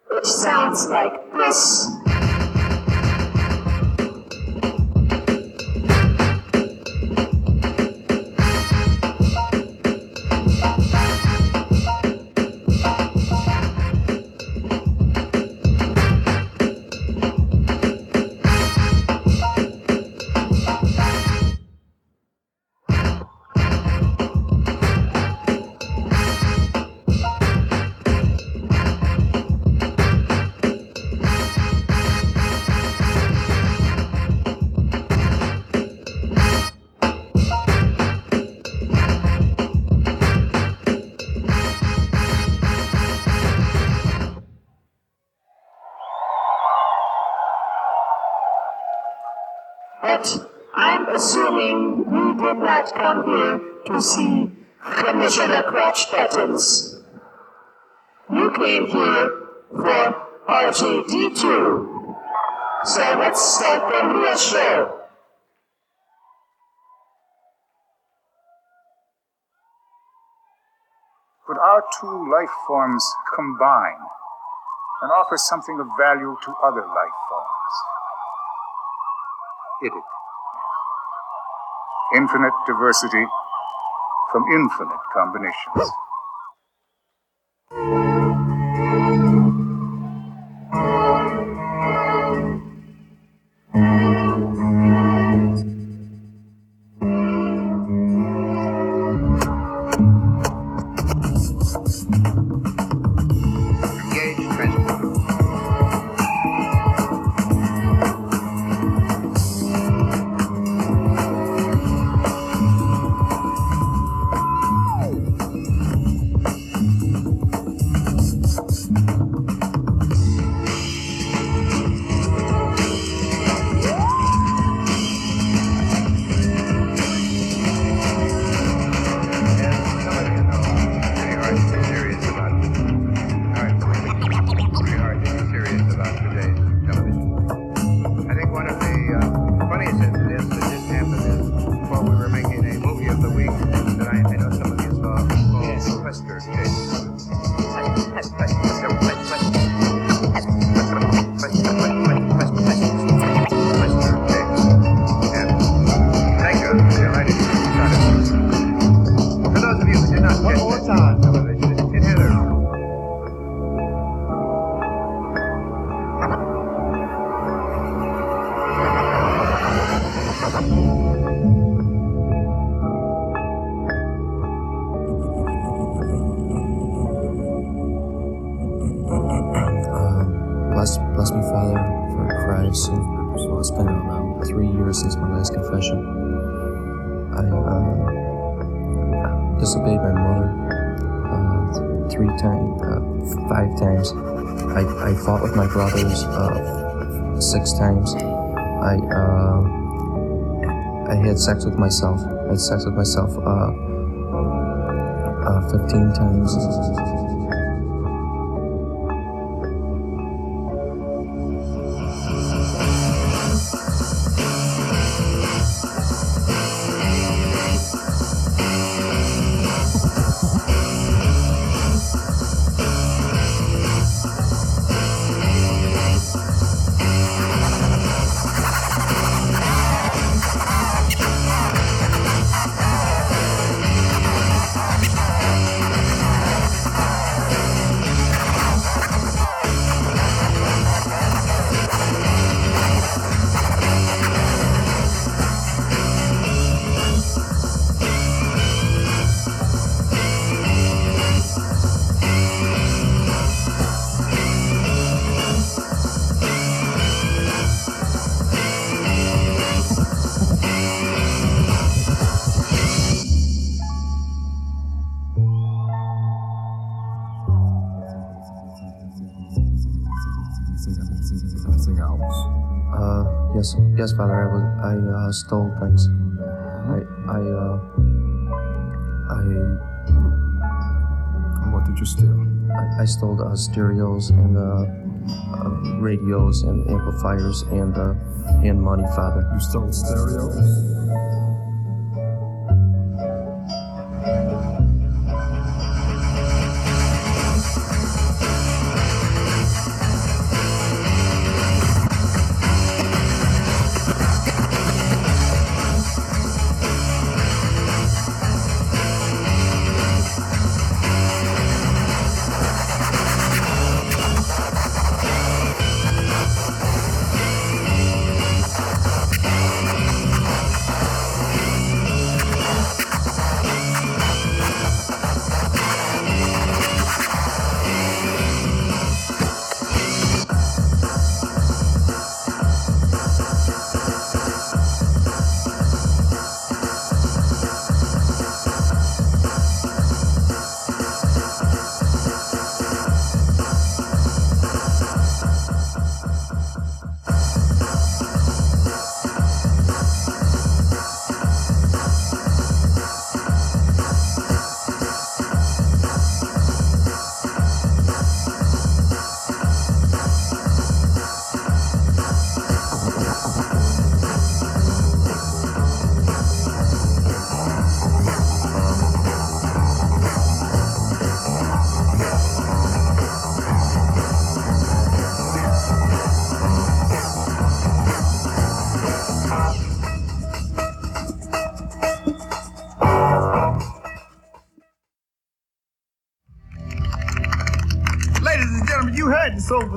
which sounds like this. Not come here to see Commissioner Crotch Buttons. You came here for RJD2. So let's start the real show. Could our two life forms combine and offer something of value to other life forms? It is. Infinite diversity from infinite combinations. Bless me, Father, for I cried so it's been around three years since my last confession. I uh, disobeyed my mother uh, three times, uh, five times. I, I fought with my brothers uh, six times. I uh, I had sex with myself. I had sex with myself uh, 15 times. Stole things. I I uh, I. What did you steal? I, I stole uh, stereos and uh, uh, radios and amplifiers and uh, and money, Father. You stole stereos.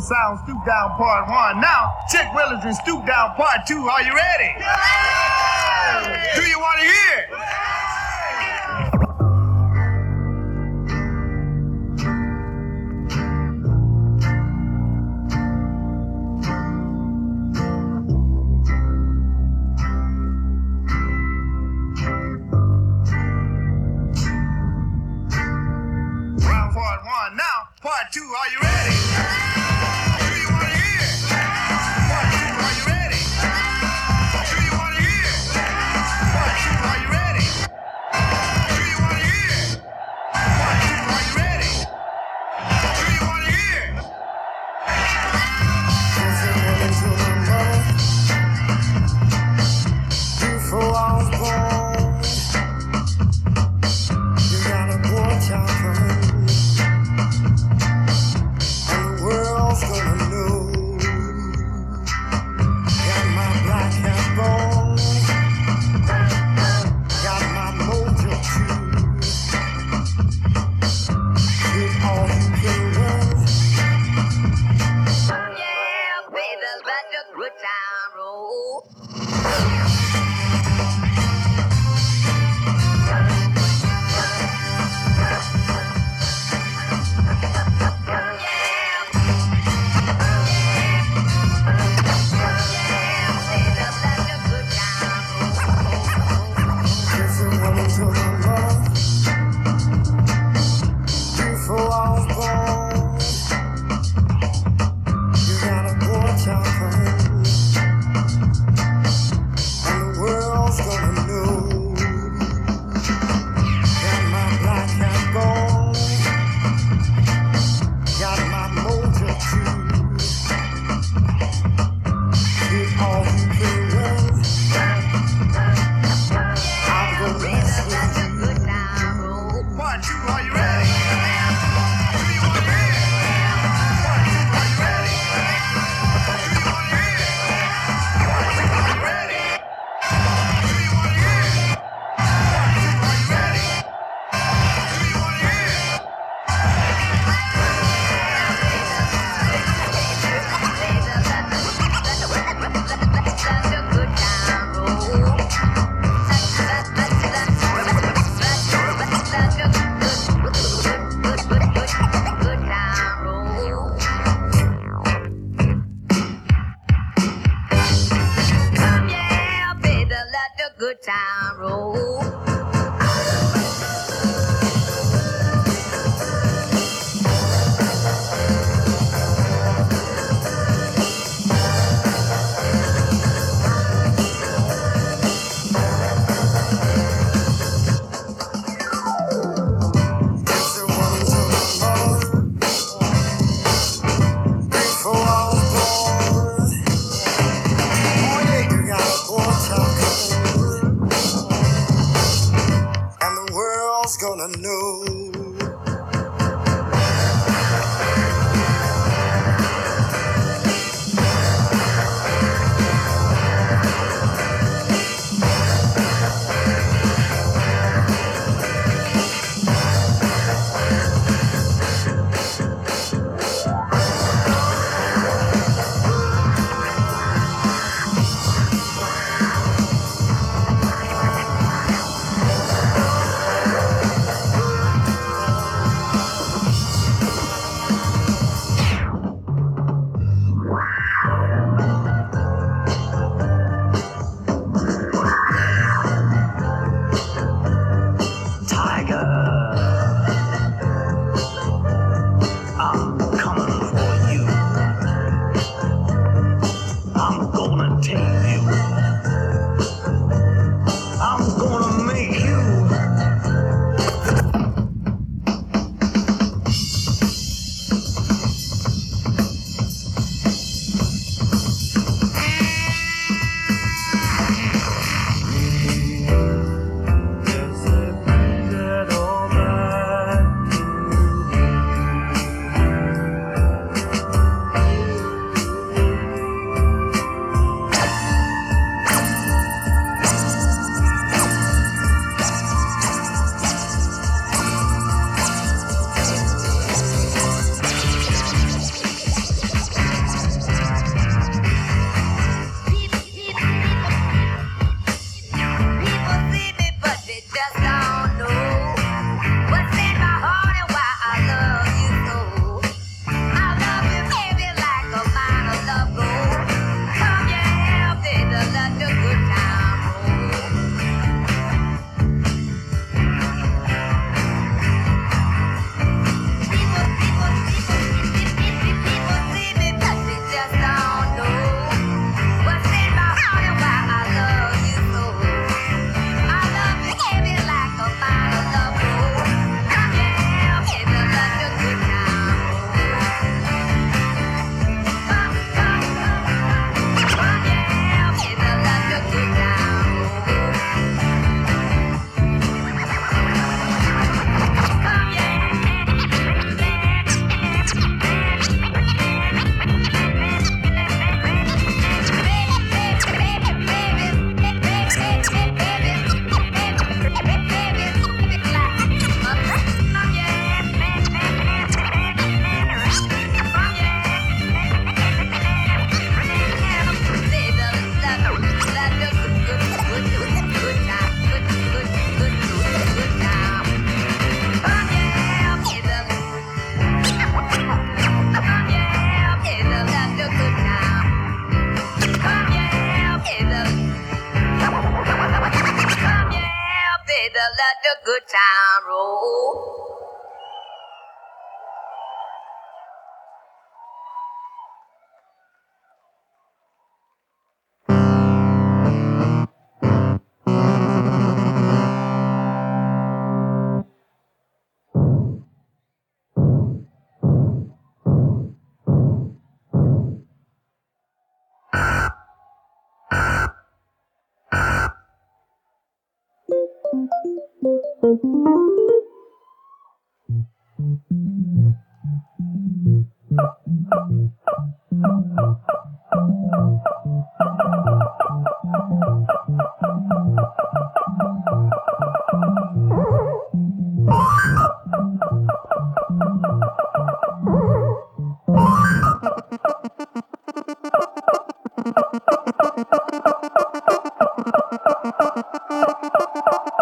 Sound Stoop Down Part 1. Now, Chick and Stoop Down Part 2. Are you ready? Yeah! Do you want